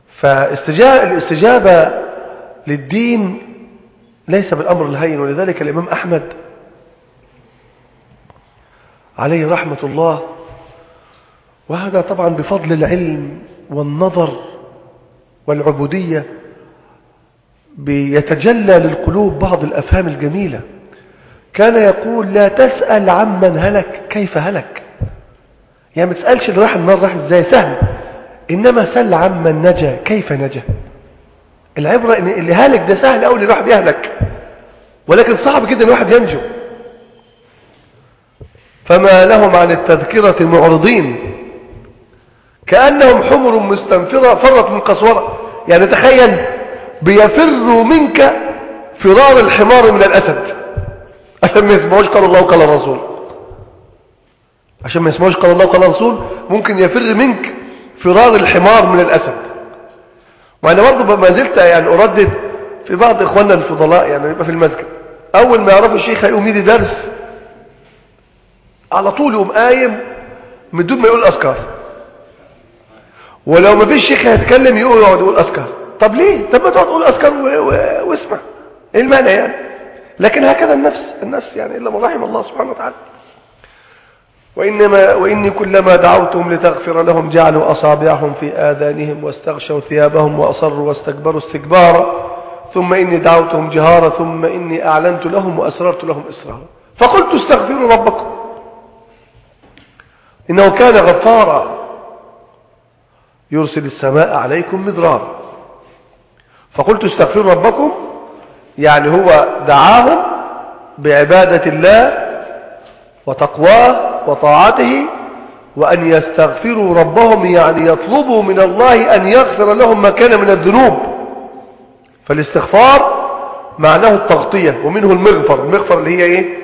فالاستجابة للدين ليس بالأمر الهين ولذلك الإمام أحمد عليه رحمة الله وهذا طبعا بفضل العلم والنظر والعبودية بيتجلى للقلوب بعض الأفهام الجميلة. كان يقول لا تسأل عمن هلك كيف هلك. يعني ما تسألش اللي راح النار راح إزاي؟ سهل. إنما سل عمن نجا كيف نجا. العبرة إن اللي هالك ده سهل أو اللي الواحد يهلك. ولكن صعب جدا الواحد ينجو. فما لهم عن التذكرة معرضين. كأنهم حمر مستنفرة فرت من قسورة يعني تخيل بيفروا منك فرار الحمار من الأسد. عشان ما يسمعوش قال الله وقال الرسول. عشان ما يسمعوش قال الله وقال الرسول ممكن يفر منك فرار الحمار من الأسد. وأنا برضه ما زلت يعني أردد في بعض إخواننا الفضلاء يعني يبقى في المسجد. أول ما يعرفوا الشيخ هيقوم يدي درس على طول يقوم قايم من دون ما يقول أذكار ولو ما فيش شيخ هيتكلم يقول يقعد يقول أذكار طب ليه؟ طب ما تقعد تقول أذكار واسمع. إيه المانع يعني؟ لكن هكذا النفس النفس يعني إلا من رحم الله سبحانه وتعالى. وإنما وإني كلما دعوتهم لتغفر لهم جعلوا أصابعهم في آذانهم واستغشوا ثيابهم وأصروا واستكبروا استكبارا. ثم إني دعوتهم جهارا ثم إني أعلنت لهم وأسررت لهم إسرارا. فقلت استغفروا ربكم. إنه كان غفارا. يرسل السماء عليكم مدرارا. فقلت استغفروا ربكم يعني هو دعاهم بعبادة الله وتقواه وطاعته وأن يستغفروا ربهم يعني يطلبوا من الله أن يغفر لهم ما كان من الذنوب. فالاستغفار معناه التغطية ومنه المغفر. المغفر اللي هي إيه؟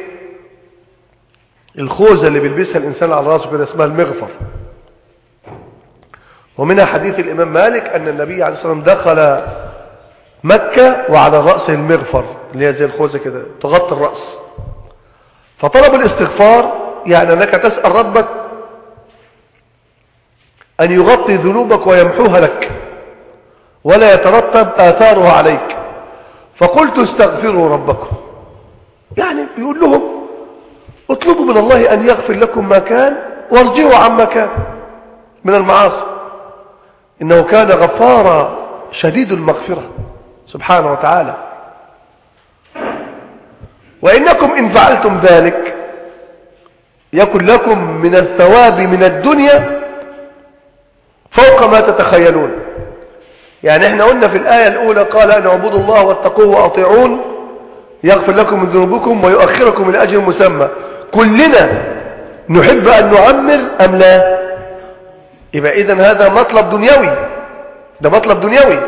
الخوذة اللي بيلبسها الإنسان على راسه كده اسمها المغفر. ومنها حديث الإمام مالك أن النبي عليه الصلاة والسلام دخل مكة وعلى رأسه المغفر اللي هي زي الخوذة كده تغطي الرأس. فطلب الاستغفار يعني أنك تسأل ربك أن يغطي ذنوبك ويمحوها لك ولا يترتب آثارها عليك. فقلت استغفروا ربكم. يعني بيقول لهم اطلبوا من الله أن يغفر لكم ما كان وارجعوا عما كان من المعاصي. إنه كان غفارا شديد المغفرة سبحانه وتعالى. وإنكم إن فعلتم ذلك يكن لكم من الثواب من الدنيا فوق ما تتخيلون. يعني إحنا قلنا في الآية الأولى قال أن اعبدوا الله واتقوه وأطيعون يغفر لكم من ذنوبكم ويؤخركم إلى أجل مسمى. كلنا نحب أن نعمر أم لا؟ يبقى إذن هذا مطلب دنيوي. ده مطلب دنيوي.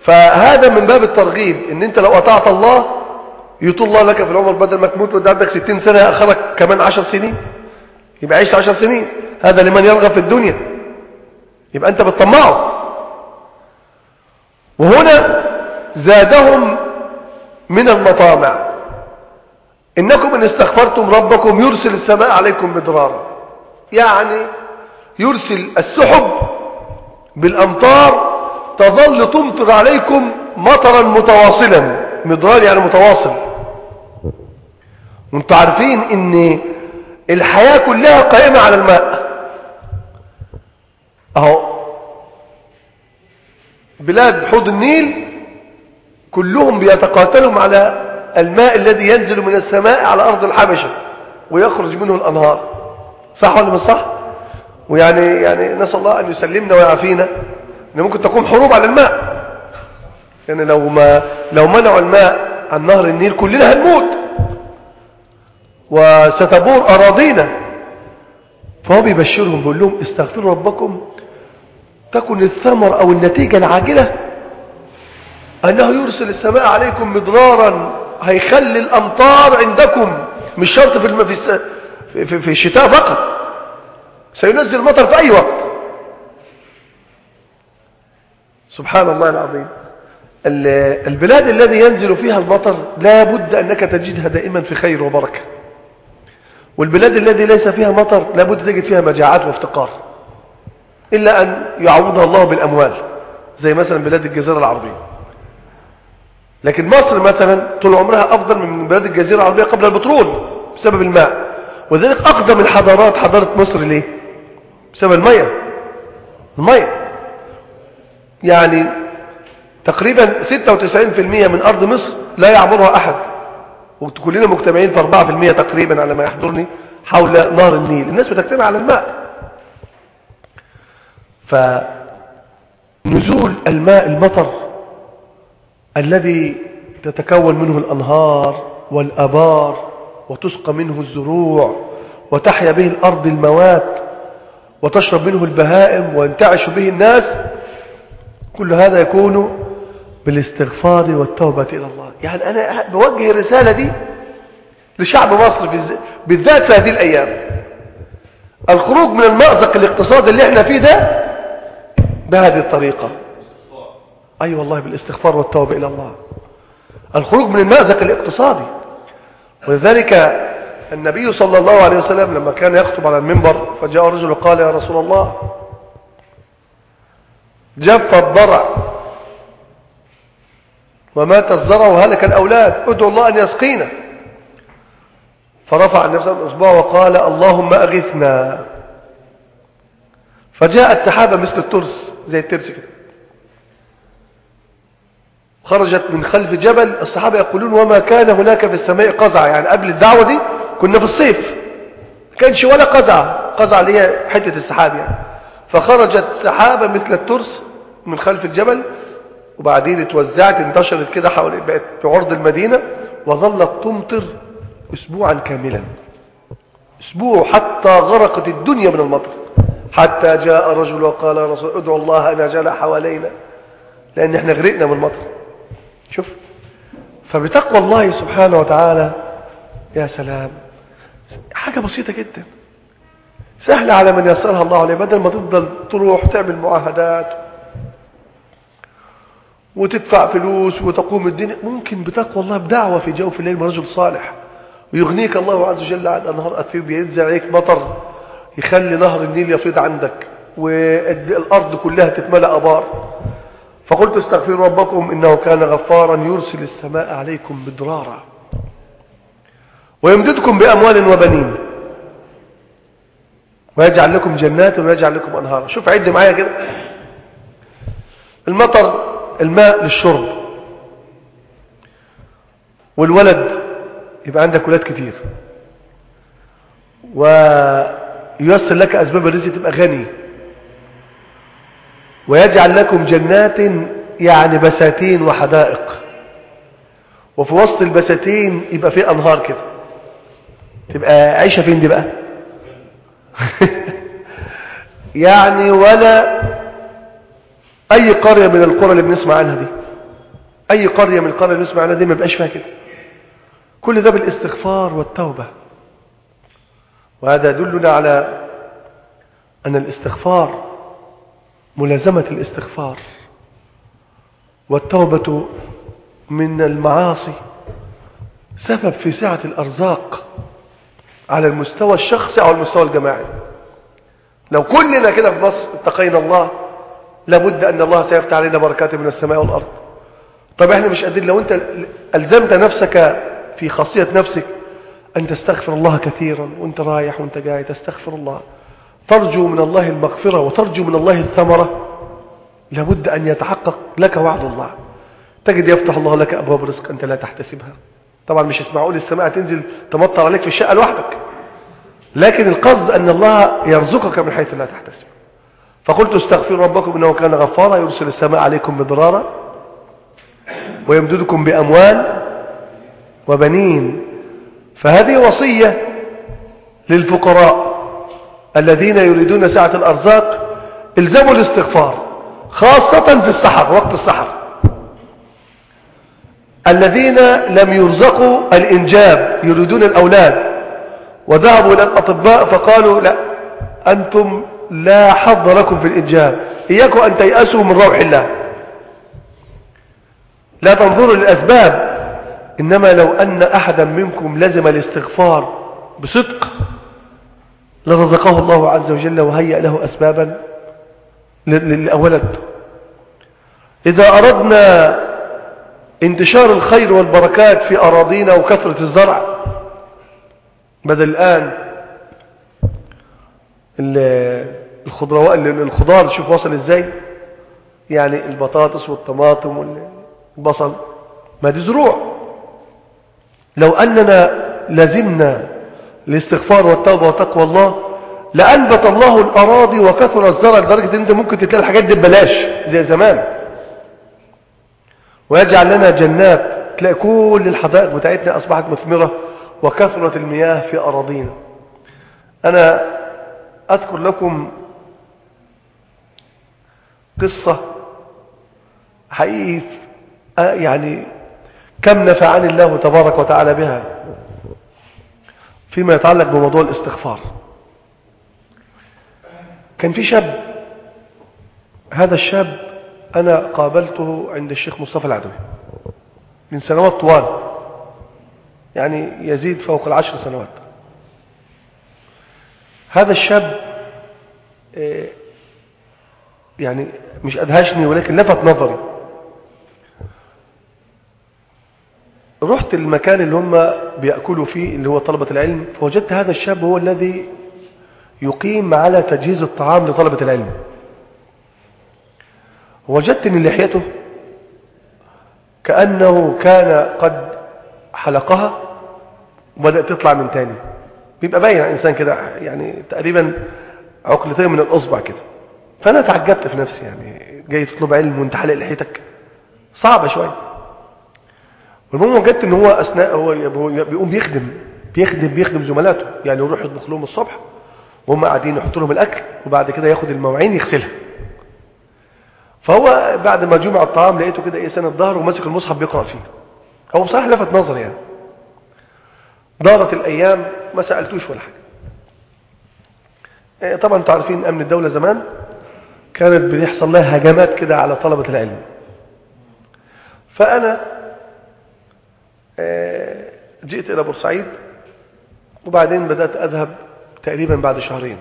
فهذا من باب الترغيب إن أنت لو أطعت الله يطول الله لك في العمر بدل ما تموت وأنت عندك 60 سنة يأخرك كمان 10 سنين. يبقى عشت عشر سنين. هذا لمن يرغب في الدنيا. يبقى أنت بتطمعه. وهنا زادهم من المطامع. إنكم إن استغفرتم ربكم يرسل السماء عليكم مدرارا. يعني يرسل السحب بالأمطار تظل تمطر عليكم مطرا متواصلا مدرار يعني متواصل. وأنتم عارفين إن الحياة كلها قائمة على الماء. أهو. بلاد حوض النيل كلهم بيتقاتلوا على الماء الذي ينزل من السماء على أرض الحبشة ويخرج منه الأنهار. صح ولا مش صح؟ ويعني يعني نسأل الله أن يسلمنا ويعافينا. أن ممكن تكون حروب على الماء. يعني لو ما لو منعوا الماء عن نهر النيل كلنا هنموت. وستبور أراضينا. فهو بيبشرهم بيقول لهم استغفروا ربكم. تكن الثمر أو النتيجة العاجلة أنه يرسل السماء عليكم مضرارا هيخلي الأمطار عندكم مش شرط. في, في, في الشتاء فقط. سينزل المطر في أي وقت. سبحان الله العظيم. البلاد الذي ينزل فيها المطر لا بد أنك تجدها دائما في خير وبركة. والبلاد الذي ليس فيها مطر لا بد تجد فيها مجاعات وافتقار. إلا أن يعوضها الله بالأموال زي مثلا بلاد الجزيرة العربية. لكن مصر مثلا طول عمرها أفضل من بلاد الجزيرة العربية قبل البترول بسبب الماء. وذلك أقدم الحضارات حضارة مصر ليه؟ بسبب المية. المية. يعني تقريبا 96% من أرض مصر لا يعبرها أحد. وكلنا مجتمعين في 4% تقريبا على ما يحضرني حول نهر النيل. الناس بتجتمع على الماء. فنزول الماء المطر الذي تتكون منه الأنهار والأبار وتسقى منه الزروع وتحيا به الأرض الموات وتشرب منه البهائم وينتعش به الناس كل هذا يكون بالاستغفار والتوبة إلى الله. يعني أنا بوجه الرسالة دي لشعب مصر بالذات في هذه الأيام. الخروج من المأزق الاقتصادي اللي إحنا فيه ده بهذه الطريقة. أي أيوة والله بالاستغفار والتوبة إلى الله. الخروج من المأزق الاقتصادي. ولذلك النبي صلى الله عليه وسلم لما كان يخطب على المنبر فجاء رجل وقال يا رسول الله جف الضرع ومات الزرع وهلك الأولاد ادعو الله أن يسقينا. فرفع النبي صلى الله عليه وسلم وقال اللهم أغثنا. فجاءت سحابة مثل الترس زي الترس كده. خرجت من خلف جبل الصحابة يقولون وما كان هناك في السماء قزعة يعني قبل الدعوة دي كنا في الصيف. ما كانش ولا قزعة قزعة اللي هي حتة السحاب يعني. فخرجت سحابة مثل الترس من خلف الجبل وبعدين اتوزعت انتشرت كده حول بقت بعرض المدينة وظلت تمطر اسبوعا كاملا. أسبوع حتى غرقت الدنيا من المطر. حتى جاء رجل وقال يا رسول ادعو الله أن يجعل حوالينا لأن إحنا غرقنا من المطر. شوف. فبتقوى الله سبحانه وتعالى يا سلام. حاجة بسيطة جدا. سهلة على من يسرها الله عليه بدل ما تفضل تروح تعمل معاهدات وتدفع فلوس وتقوم الدنيا ممكن بتقوى الله بدعوة في جوف الليل رجل صالح. ويغنيك الله عز وجل عن أنهار أثيب ينزل عليك مطر يخلي نهر النيل يفيض عندك والأرض كلها تتملأ أبار. فقلت استغفروا ربكم إنه كان غفارا يرسل السماء عليكم مدرارا. ويمددكم بأموال وبنين. ويجعل لكم جنات ويجعل لكم أنهارا. شوف عد معايا كده. المطر الماء للشرب. والولد يبقى عندك ولاد كتير. وييسر لك أسباب الرزق تبقى غني. ويجعل لكم جنات يعني بساتين وحدائق. وفي وسط البساتين يبقى في أنهار كده. تبقى عيشة فين دي بقى؟ يعني ولا أي قرية من القرى اللي بنسمع عنها دي. أي قرية من القرى اللي بنسمع عنها دي ما بقاش فيها كده. كل ده بالاستغفار والتوبة. وهذا يدلنا على أن الاستغفار ملازمة الاستغفار. والتوبة من المعاصي. سبب في سعة الأرزاق. على المستوى الشخصي أو المستوى الجماعي. لو كلنا كده في مصر اتقينا الله لابد أن الله سيفتح علينا بركاته من السماء والأرض. طب إحنا مش قادرين لو أنت ألزمت نفسك في خاصية نفسك أن تستغفر الله كثيرا وأنت رايح وأنت جاي تستغفر الله. ترجو من الله المغفرة وترجو من الله الثمرة. لابد أن يتحقق لك وعد الله. تجد يفتح الله لك أبواب رزق أنت لا تحتسبها. طبعا مش لي السماء تنزل تمطر عليك في الشقة لوحدك. لكن القصد أن الله يرزقك من حيث لا تحتسب. فقلت استغفروا ربكم إنه كان غفارا يرسل السماء عليكم مدرارا ويمددكم بأموال وبنين. فهذه وصية للفقراء الذين يريدون سعة الأرزاق. إلزموا الاستغفار خاصة في السحر وقت السحر. الذين لم يرزقوا الإنجاب يريدون الأولاد. وذهبوا إلى الأطباء فقالوا لا أنتم لا حظ لكم في الإنجاب. إياكم أن تيأسوا من روح الله. لا تنظروا للأسباب. إنما لو أن أحدا منكم لزم الاستغفار بصدق لرزقه الله عز وجل وهيأ له أسبابا للأولد إذا أردنا انتشار الخير والبركات في أراضينا وكثرة الزرع. بدل الآن الخضروات الخضار شوف وصل إزاي؟ يعني البطاطس والطماطم والبصل ما دي زروع. لو أننا لزمنا الاستغفار والتوبة وتقوى الله لأنبت الله الأراضي وكثر الزرع. لدرجة أنت ممكن تلاقي الحاجات دي ببلاش زي زمان. ويجعل لنا جنات تلاقي كل الحدائق بتاعتنا أصبحت مثمرة وكثرة المياه في أراضينا. أنا أذكر لكم قصة حقيقي يعني كم نفعني الله تبارك وتعالى بها فيما يتعلق بموضوع الاستغفار. كان في شاب هذا الشاب أنا قابلته عند الشيخ مصطفى العدوي من سنوات طوال يعني يزيد فوق العشر سنوات. هذا الشاب يعني مش أدهشني ولكن لفت نظري. رحت المكان اللي هم بيأكلوا فيه اللي هو طلبة العلم فوجدت هذا الشاب هو الذي يقيم على تجهيز الطعام لطلبة العلم. وجدت من لحيته كأنه كان قد حلقها وبدأت تطلع من تاني. بيبقى باين على الإنسان كده يعني تقريبا عقلتين من الأصبع كده. فأنا تعجبت في نفسي يعني جاي تطلب علم وأنت حلق لحيتك. صعبة شوية. والمهم وجدت إن هو أثناء هو بيقوم بيخدم بيخدم بيخدم زملاته يعني يروح يطبخ لهم الصبح وهم قاعدين يحط لهم الأكل وبعد كده ياخد المواعين يغسلها. فهو بعد ما جمع الطعام لقيته كده إيه سنة الظهر وماسك المصحف بيقرأ فيه. هو بصراحة لفت نظري يعني. دارت الأيام ما سألتوش ولا حاجة. إيه طبعا أنتوا عارفين أمن الدولة زمان كانت بيحصل لها هجمات كده على طلبة العلم. فأنا جئت إلى بورسعيد وبعدين بدأت أذهب تقريبا بعد شهرين.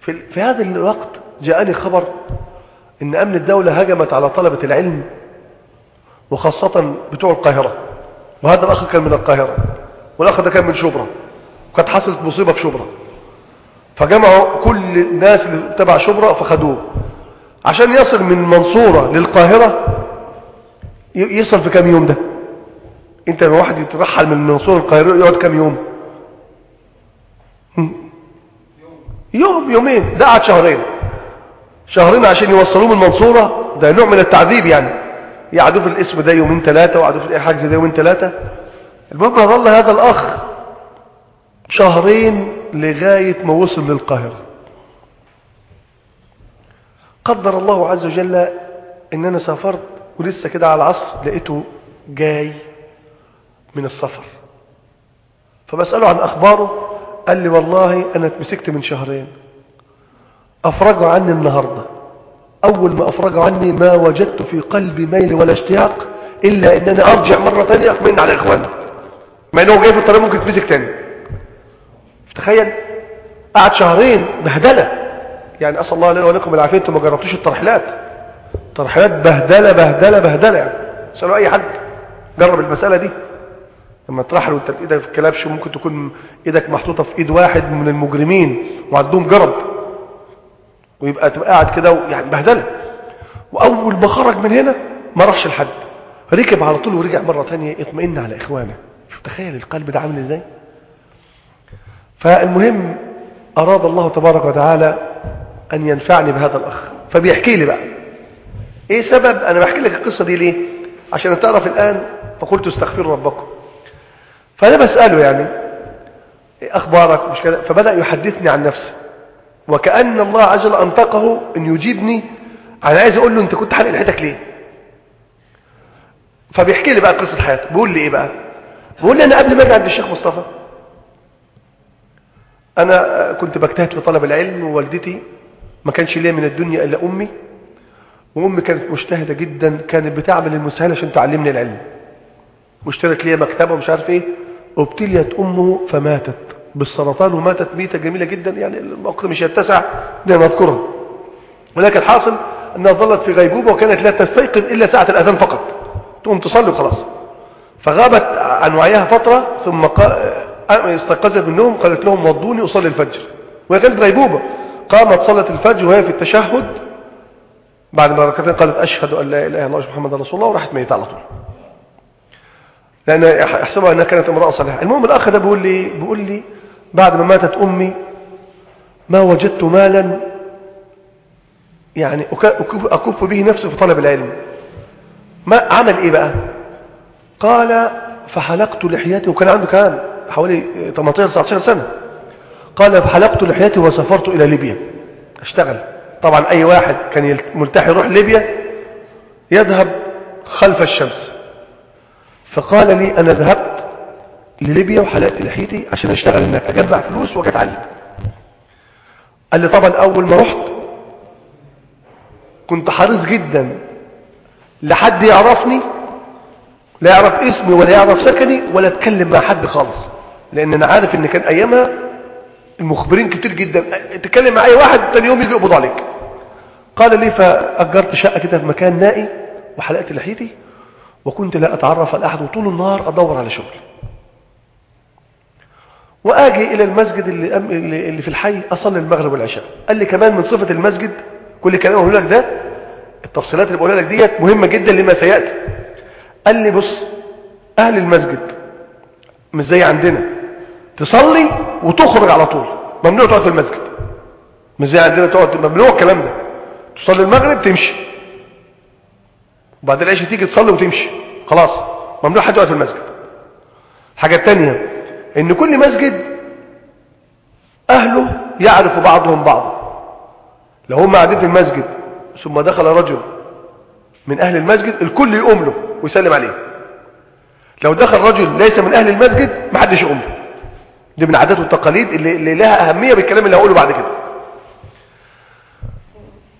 في هذا الوقت جاءني خبر إن أمن الدولة هجمت على طلبة العلم وخاصة بتوع القاهرة. وهذا الأخ كان من القاهرة والأخ ده كان من شبرا وكانت حصلت مصيبة في شبرا. فجمعوا كل الناس اللي تبع شبرا فخدوه. عشان يصل من منصورة للقاهرة يصل في كام يوم ده؟ أنت لما واحد يترحل من منصورة للقاهرة يقعد كام يوم. يوم يومين. ده قعد شهرين. شهرين عشان يوصلوه من المنصورة ده نوع من التعذيب يعني. يقعدوا في الاسم ده يومين ثلاثة وقعدوا في الحجز ده يومين ثلاثة المهم ظل هذا الأخ شهرين لغاية ما وصل للقاهرة. قدر الله عز وجل ان أنا سافرت ولسه كده على العصر لقيته جاي من السفر. فبسأله عن أخباره قال لي والله أنا اتمسكت من شهرين. أفرجوا عني النهاردة. أول ما أفرجوا عني ما وجدت في قلبي ميل ولا اشتياق إلا أن أنا أرجع مرة تانية. أطمئن على إخواني. مع أنه جاي في الطريق ممكن يتمسك تاني. تخيل. قعد شهرين بهدلة. يعني أسأل الله لنا ولكم العافية. أنتم ما جربتوش الترحلات ترحلات بهدلة بهدلة بهدلة. يعني سألوا أي حد. جرب المسألة دي. لما ترحل وأنت بإيدك في الكلابش ممكن تكون إيدك محطوطة في إيد واحد من المجرمين وعندهم جرب. ويبقى تبقى قاعد كده يعني بهدلة وأول ما خرج من هنا ما راحش لحد. ركب على طول ورجع مرة تانية اطمئن على إخوانه. شوف تخيل القلب ده عامل إزاي. فالمهم أراد الله تبارك وتعالى أن ينفعني بهذا الأخ. فبيحكي لي بقى. إيه سبب؟ أنا بحكي لك القصة دي ليه؟ عشان تعرف الآن فقلت استغفروا ربكم. فأنا بسأله يعني إيه أخبارك؟ مش كده؟ فبدأ يحدثني عن نفسه. وكأن الله عز وجل أنطقه أن يجيبني. أنا عايز أقول له أنت كنت حلق لحيتك ليه؟ فبيحكي لي بقى قصة حياته. بيقول لي إيه بقى؟ بيقول لي أنا قبل ما أجي عند الشيخ مصطفى أنا كنت بجتهد في طلب العلم ووالدتي ما كانش ليا من الدنيا إلا أمي وأمي كانت مجتهدة جدا كانت بتعمل المستحيل عشان تعلمني العلم. واشترت لي مكتبة ومش عارف إيه أبتليت أمه فماتت. بالسرطان وماتت ميتة جميلة جدا يعني الوقت مش يتسع ان نذكرها ولكن الحاصل أنها ظلت في غيبوبة وكانت لا تستيقظ إلا ساعة الأذان فقط. تقوم تصلي وخلاص. فغابت عن وعيها فترة ثم استيقظت من النوم قالت لهم وضوني أصلي الفجر. وهي كانت غيبوبة. قامت صلت الفجر وهي في التشهد. بعد ما ركعتين قالت أشهد أن لا إله إلا الله محمد رسول الله وراحت ميتة على طول. لأن يحسبها أنها كانت امرأة صالحة. المهم الأخ ده بيقول لي بيقول لي بعد ما ماتت أمي ما وجدت مالا يعني أكف به نفسي في طلب العلم. ما عمل إيه بقى؟ قال فحلقت لحيتي وكان عنده كام حوالي 18 19 سنة. قال فحلقت لحيتي وسافرت إلى ليبيا أشتغل. طبعا أي واحد كان ملتحي يروح ليبيا يذهب خلف الشمس. فقال لي أنا ذهبت لليبيا وحلقت لحيتي عشان أشتغل هناك. أجمع فلوس وأجي أتعلم. قال لي طبعا أول ما رحت كنت حريص جدا لحد يعرفني لا يعرف اسمي ولا يعرف سكني ولا اتكلم مع حد خالص. لأن أنا عارف إن كان أيامها المخبرين كتير جدا. تتكلم مع أي واحد تاني يوم يجي يقبض عليك. قال لي فأجرت شقة كده في مكان نائي وحلقت لحيتي وكنت لا أتعرف على أحد وطول النهار أدور على شغل. وآجي إلى المسجد اللي, اللي في الحي أصلي المغرب والعشاء. قال لي كمان من صفة المسجد كل كلام أقول لك ده التفصيلات اللي بقولها لك ديت مهمة جدا لما سيأتي. قال لي بص أهل المسجد مش زي عندنا. تصلي وتخرج على طول. ممنوع تقعد في المسجد. مش زي عندنا تقعد ممنوع الكلام ده. تصلي المغرب تمشي. وبعد العشاء تيجي تصلي وتمشي. خلاص ممنوع حد يقعد في المسجد. الحاجة الثانية إن كل مسجد أهله يعرف بعضهم بعضا لو هم قاعدين في المسجد ثم دخل رجل من أهل المسجد الكل يقوم له ويسلم عليه. لو دخل رجل ليس من أهل المسجد ما حدش يقوم له. دي من العادات والتقاليد اللي, اللي لها أهمية بالكلام اللي هقوله بعد كده.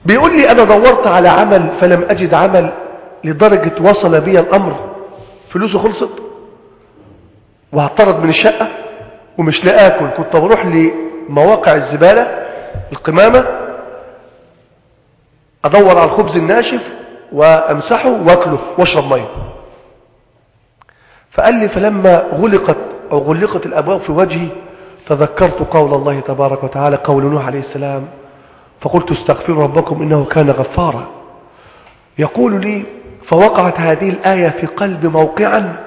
بيقول لي أنا دورت على عمل فلم أجد عمل لدرجة وصل بي الأمر. فلوسه خلصت؟ وهطرد من الشقة ومش لا آكل. كنت بروح لمواقع الزبالة القمامة أدور على الخبز الناشف وأمسحه وأكله وأشرب مية. فقال لي فلما غلقت أو غلقت الأبواب في وجهي تذكرت قول الله تبارك وتعالى قول نوح عليه السلام فقلت استغفروا ربكم إنه كان غفارا. يقول لي فوقعت هذه الآية في قلب موقعا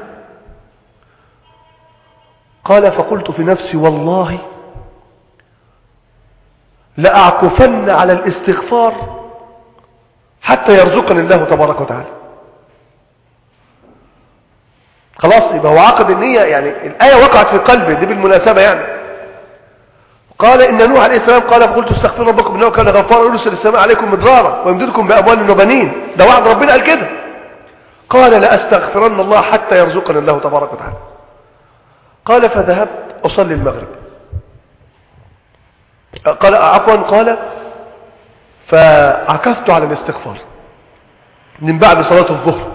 قال فقلت في نفسي والله لأعكفن على الاستغفار حتى يرزقني الله تبارك وتعالى. خلاص يبقى هو عقد النية يعني الآية وقعت في قلبي دي بالمناسبة يعني. قال إن نوح عليه السلام قال فقلت استغفروا ربكم إنه كان غفارا يرسل السماء عليكم مدرارا ويمددكم بأموال وبنين. ده وعد ربنا قال كده. قال لأستغفرن الله حتى يرزقني الله تبارك وتعالى. قال فذهبت أصلي المغرب. قال عفوا قال فعكفت على الاستغفار من بعد صلاة الظهر.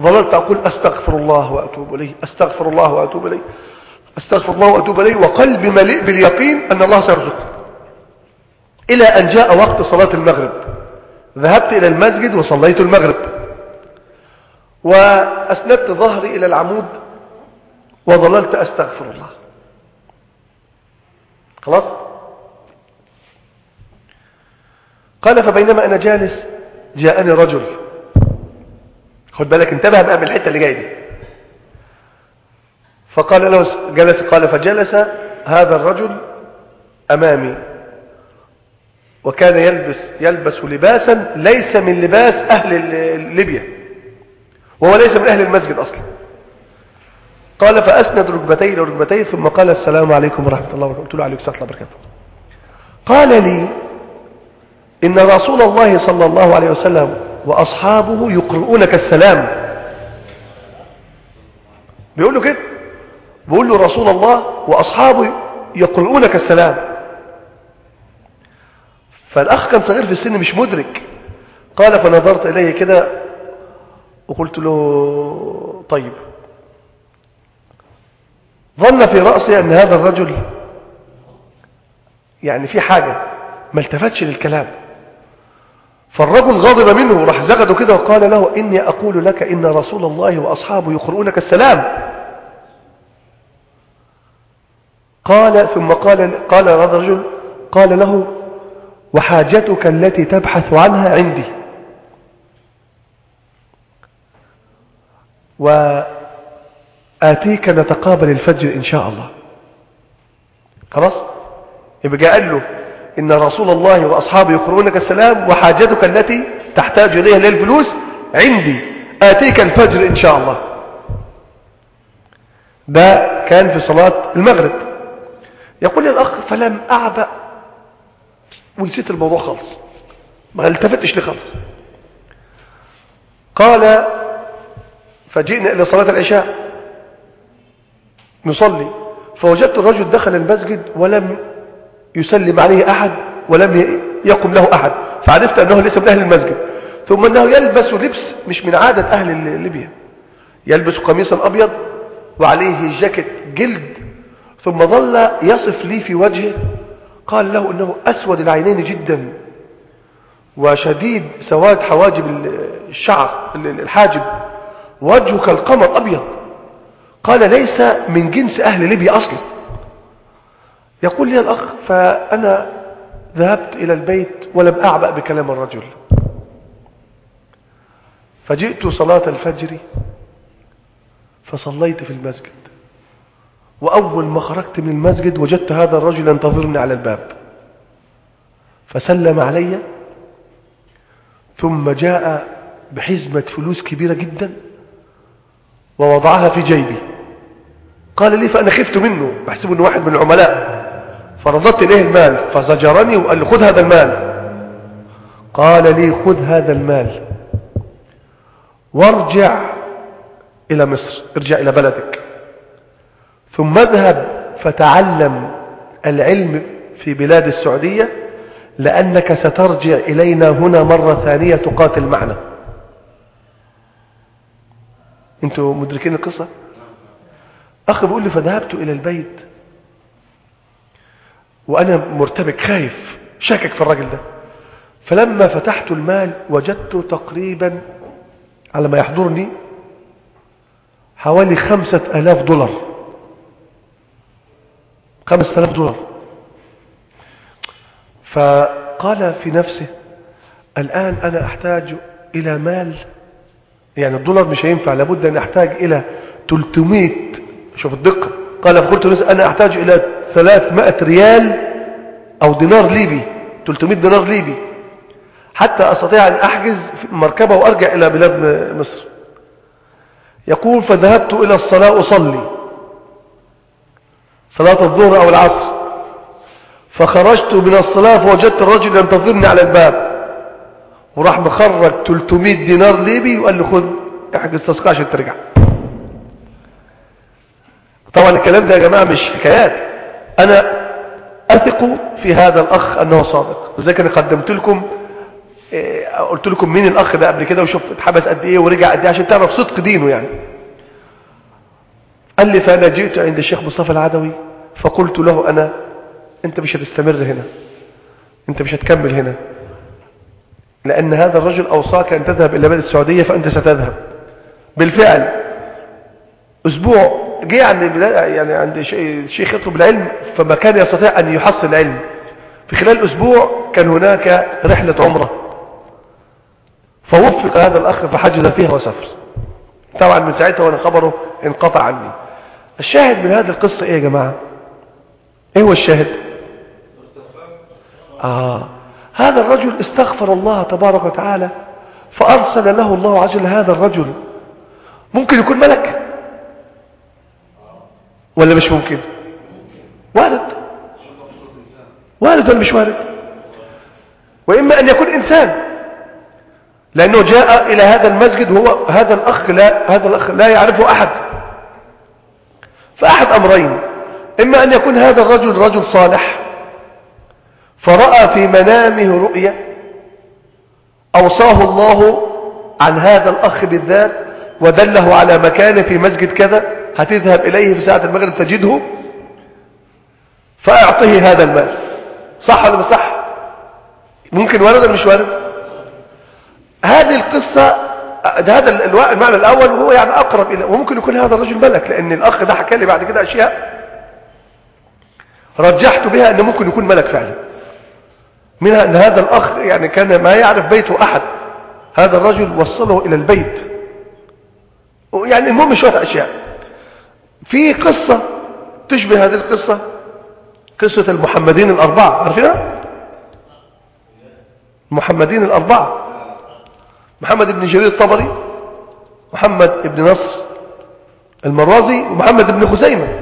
ظللت أقول أستغفر الله وأتوب إليه أستغفر الله وأتوب إليه أستغفر الله وأتوب إليه وقلبي مليء باليقين أن الله سيرزقني. إلى أن جاء وقت صلاة المغرب. ذهبت إلى المسجد وصليت المغرب. وأسندت ظهري إلى العمود وظللت أستغفر الله. خلاص؟ قال فبينما أنا جالس جاءني رجل. خد بالك انتبه بقى من الحتة اللي جاية دي. فقال له جلس قال فجلس هذا الرجل أمامي. وكان يلبس يلبس لباسا ليس من لباس أهل ليبيا. وهو ليس من أهل المسجد أصلا. قال فأسند ركبتي إلى ركبتي ثم قال السلام عليكم ورحمة الله وبركاته. قلت له عليكم السلام الله وبركاته قال لي إن رسول الله صلى الله عليه وسلم وأصحابه يقرؤونك السلام. بيقول له كده؟ بيقول له رسول الله وأصحابه يقرؤونك السلام. فالأخ كان صغير في السن مش مدرك. قال فنظرت إليه كده وقلت له طيب. ظن في رأسي أن هذا الرجل يعني في حاجة ما التفتش للكلام. فالرجل غضب منه راح زغده كده وقال له إني أقول لك إن رسول الله وأصحابه يقرؤونك السلام. قال ثم قال قال هذا الرجل قال له وحاجتك التي تبحث عنها عندي. وآتيك نتقابل الفجر إن شاء الله. خلاص؟ يبقى قال له إن رسول الله وأصحابه يقرؤونك السلام وحاجتك التي تحتاج إليها للفلوس عندي. آتيك الفجر إن شاء الله. ده كان في صلاة المغرب. يقول لي الأخ فلم أعبأ. ونسيت الموضوع خالص. ما التفتش لي خالص؟ قال فجئنا إلى صلاة العشاء. نصلي. فوجدت الرجل دخل المسجد ولم يسلم عليه أحد ولم يقم له أحد. فعرفت أنه ليس من أهل المسجد. ثم أنه يلبس لبس مش من عادة أهل ليبيا. يلبس قميصا أبيض وعليه جاكيت جلد. ثم ظل يصف لي في وجهه. قال له أنه أسود العينين جدا وشديد سواد حواجب الشعر الحاجب. وجهه كالقمر أبيض. قال ليس من جنس أهل ليبيا أصلا. يقول لي الأخ فأنا ذهبت إلى البيت ولم أعبأ بكلام الرجل. فجئت صلاة الفجر فصليت في المسجد. وأول ما خرجت من المسجد وجدت هذا الرجل ينتظرني على الباب. فسلم علي ثم جاء بحزمة فلوس كبيرة جدا. ووضعها في جيبي. قال لي فأنا خفت منه بحسبه أنه واحد من العملاء. فرضت إليه المال فزجرني وقال لي خذ هذا المال. قال لي خذ هذا المال. وارجع إلى مصر ارجع إلى بلدك. ثم اذهب فتعلم العلم في بلاد السعودية لأنك سترجع إلينا هنا مرة ثانية تقاتل معنا. أنتوا مدركين القصة؟ أخي بيقول لي فذهبت إلى البيت. وأنا مرتبك خايف شاكك في الراجل ده. فلما فتحت المال وجدت تقريبا على ما يحضرني حوالي خمسة ألاف دولار. خمسة ألاف دولار. فقال في نفسه الآن أنا أحتاج إلى مال يعني الدولار مش هينفع لابد أن أحتاج إلى 300 شوف الدقة قال فقلت له أنا أحتاج إلى 300 ريال أو دينار ليبي 300 دينار ليبي حتى أستطيع أن أحجز مركبة وأرجع إلى بلاد مصر. يقول فذهبت إلى الصلاة أصلي صلاة الظهر أو العصر فخرجت من الصلاة فوجدت الرجل ينتظرني على الباب. وراح مخرج 300 دينار ليبي وقال لي خذ احجز تذكرة عشان ترجع. طبعا الكلام ده يا جماعة مش حكايات. أنا أثقوا في هذا الأخ أنه صادق. وذلك أنا قدمت لكم إيه، قلت لكم مين الأخ ده قبل كده وشوف اتحبس قد إيه ورجع قد إيه عشان تعرف صدق دينه يعني. قال لي فأنا جئت عند الشيخ مصطفى العدوي فقلت له أنا أنت مش هتستمر هنا. أنت مش هتكمل هنا. لأن هذا الرجل أوصاك أن تذهب إلى بلد السعودية فأنت ستذهب. بالفعل. أسبوع جه عند يعني عند الشيخ يطلب العلم فما كان يستطيع أن يحصل العلم في خلال أسبوع كان هناك رحلة عمرة. فوفق هذا الأخ فحجز فيها وسافر. طبعا من ساعتها وأنا خبره انقطع عني. الشاهد من هذه القصة إيه يا جماعة؟ إيه هو الشاهد؟ آه. هذا الرجل استغفر الله تبارك وتعالى فأرسل له الله عز وجل هذا الرجل. ممكن يكون ملك؟ ولا مش ممكن؟ وارد وارد ولا مش وارد وإما أن يكون إنسان. لأنه جاء إلى هذا المسجد وهو هذا الأخ لا, هذا الأخ لا يعرفه أحد. فأحد أمرين. إما أن يكون هذا الرجل رجل صالح. فرأى في منامه رؤية أوصاه الله عن هذا الأخ بالذات ودله على مكانه في مسجد كذا هتذهب إليه في ساعة المغرب تجده؟ فأعطيه هذا المال. صح ولا صح؟ ممكن وارد ولا مش وارد هذه القصة هذا المعنى الأول وهو يعني أقرب إلى وممكن يكون هذا الرجل ملك لأن الأخ ده حكى لي بعد كده أشياء رجحت بها أنه ممكن يكون ملك فعلا. منها أن هذا الأخ يعني كان ما يعرف بيته أحد. هذا الرجل وصله إلى البيت. يعني المهم شوية أشياء. في قصة تشبه هذه القصة قصة المحمدين الأربعة عارفينها؟ المحمدين الأربعة. محمد بن جرير الطبري محمد بن نصر المرازي ومحمد بن خزيمة.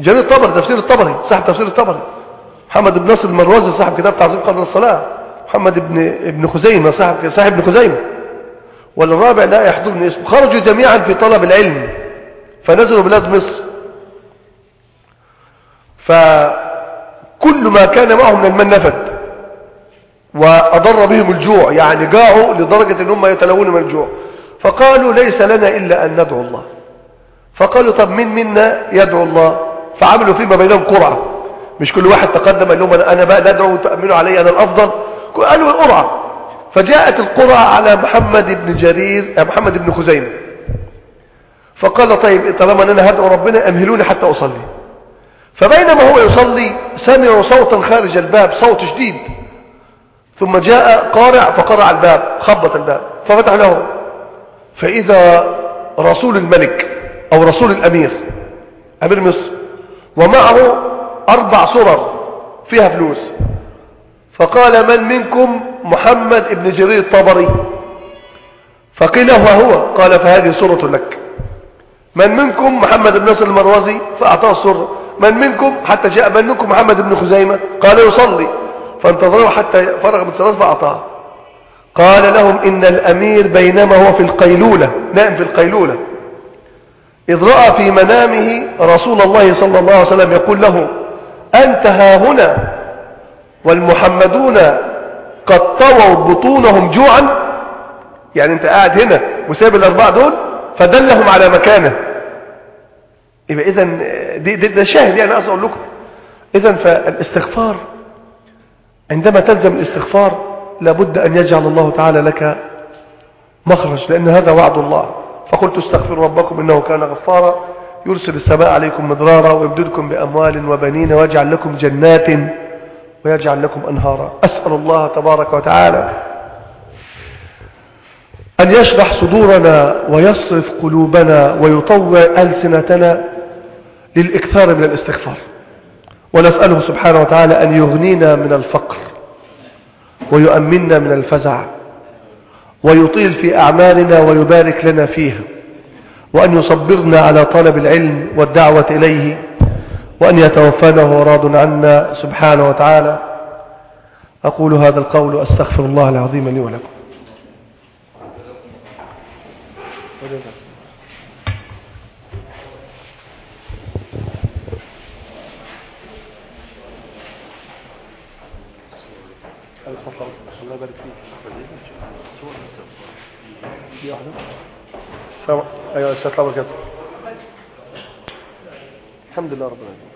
جرير الطبري تفسير الطبري صاحب تفسير الطبري. محمد بن نصر المروزي صاحب كتاب تعظيم قدر الصلاة. محمد بن ابن خزيمة صاحب صاحب ابن خزيمة. والرابع لا يحضرني اسمه خرجوا جميعا في طلب العلم. فنزلوا بلاد مصر. فكل ما كان معهم من المن نفد. وأضر بهم الجوع. يعني جاعوا لدرجة أنهم يتلون من الجوع. فقالوا ليس لنا إلا أن ندعو الله. فقالوا طب من منا يدعو الله؟ فعملوا فيما بينهم قرعة. مش كل واحد تقدم قال لهم أنا بقى ندعو وتأمنوا علي أنا الأفضل. قالوا قرعة. فجاءت القرعة على محمد بن جرير محمد بن خزيمة. فقال طيب طالما أنا هدعو ربنا أمهلوني حتى أصلي. فبينما هو يصلي سمعوا صوتا خارج الباب صوت شديد. ثم جاء قارع فقرع الباب خبط الباب ففتح له فإذا رسول الملك أو رسول الأمير أمير مصر ومعه أربع سرر فيها فلوس. فقال من منكم محمد ابن جرير الطبري؟ فقيل هو هو. قال فهذه سرة لك. من منكم محمد بن نصر المروزي؟ فأعطاه السرة من منكم حتى جاء من منكم محمد بن خزيمة؟ قال يصلي. فانتظروا حتى فرغ من صلاة فأعطاه. قال لهم إن الأمير بينما هو في القيلولة نائم في القيلولة. إذ رأى في منامه رسول الله صلى الله عليه وسلم يقول له أنت ها هنا والمحمدون قد طووا بطونهم جوعا. يعني أنت قاعد هنا وساب الأربعة دول فدلهم على مكانة. يبقى دي ده شاهد يعني أصلا أقول لكم. إذن فالاستغفار عندما تلزم الاستغفار لابد أن يجعل الله تعالى لك مخرج لأن هذا وعد الله. فقلت استغفروا ربكم إنه كان غفارا يرسل السماء عليكم مدرارا ويمددكم بأموال وبنين ويجعل لكم جنات ويجعل لكم أنهارا. أسأل الله تبارك وتعالى أن يشرح صدورنا ويصرف قلوبنا ويطوع ألسنتنا للإكثار من الاستغفار. ونسأله سبحانه وتعالى أن يغنينا من الفقر ويؤمننا من الفزع ويطيل في أعمالنا ويبارك لنا فيها. وأن يصبرنا على طلب العلم والدعوة إليه وأن يتوفانا وهو راض عنا سبحانه وتعالى. أقول هذا القول وأستغفر الله العظيم لي ولكم. الله يبارك فيك. السلام أستاذ الله وبركاته الحمد لله رب العالمين.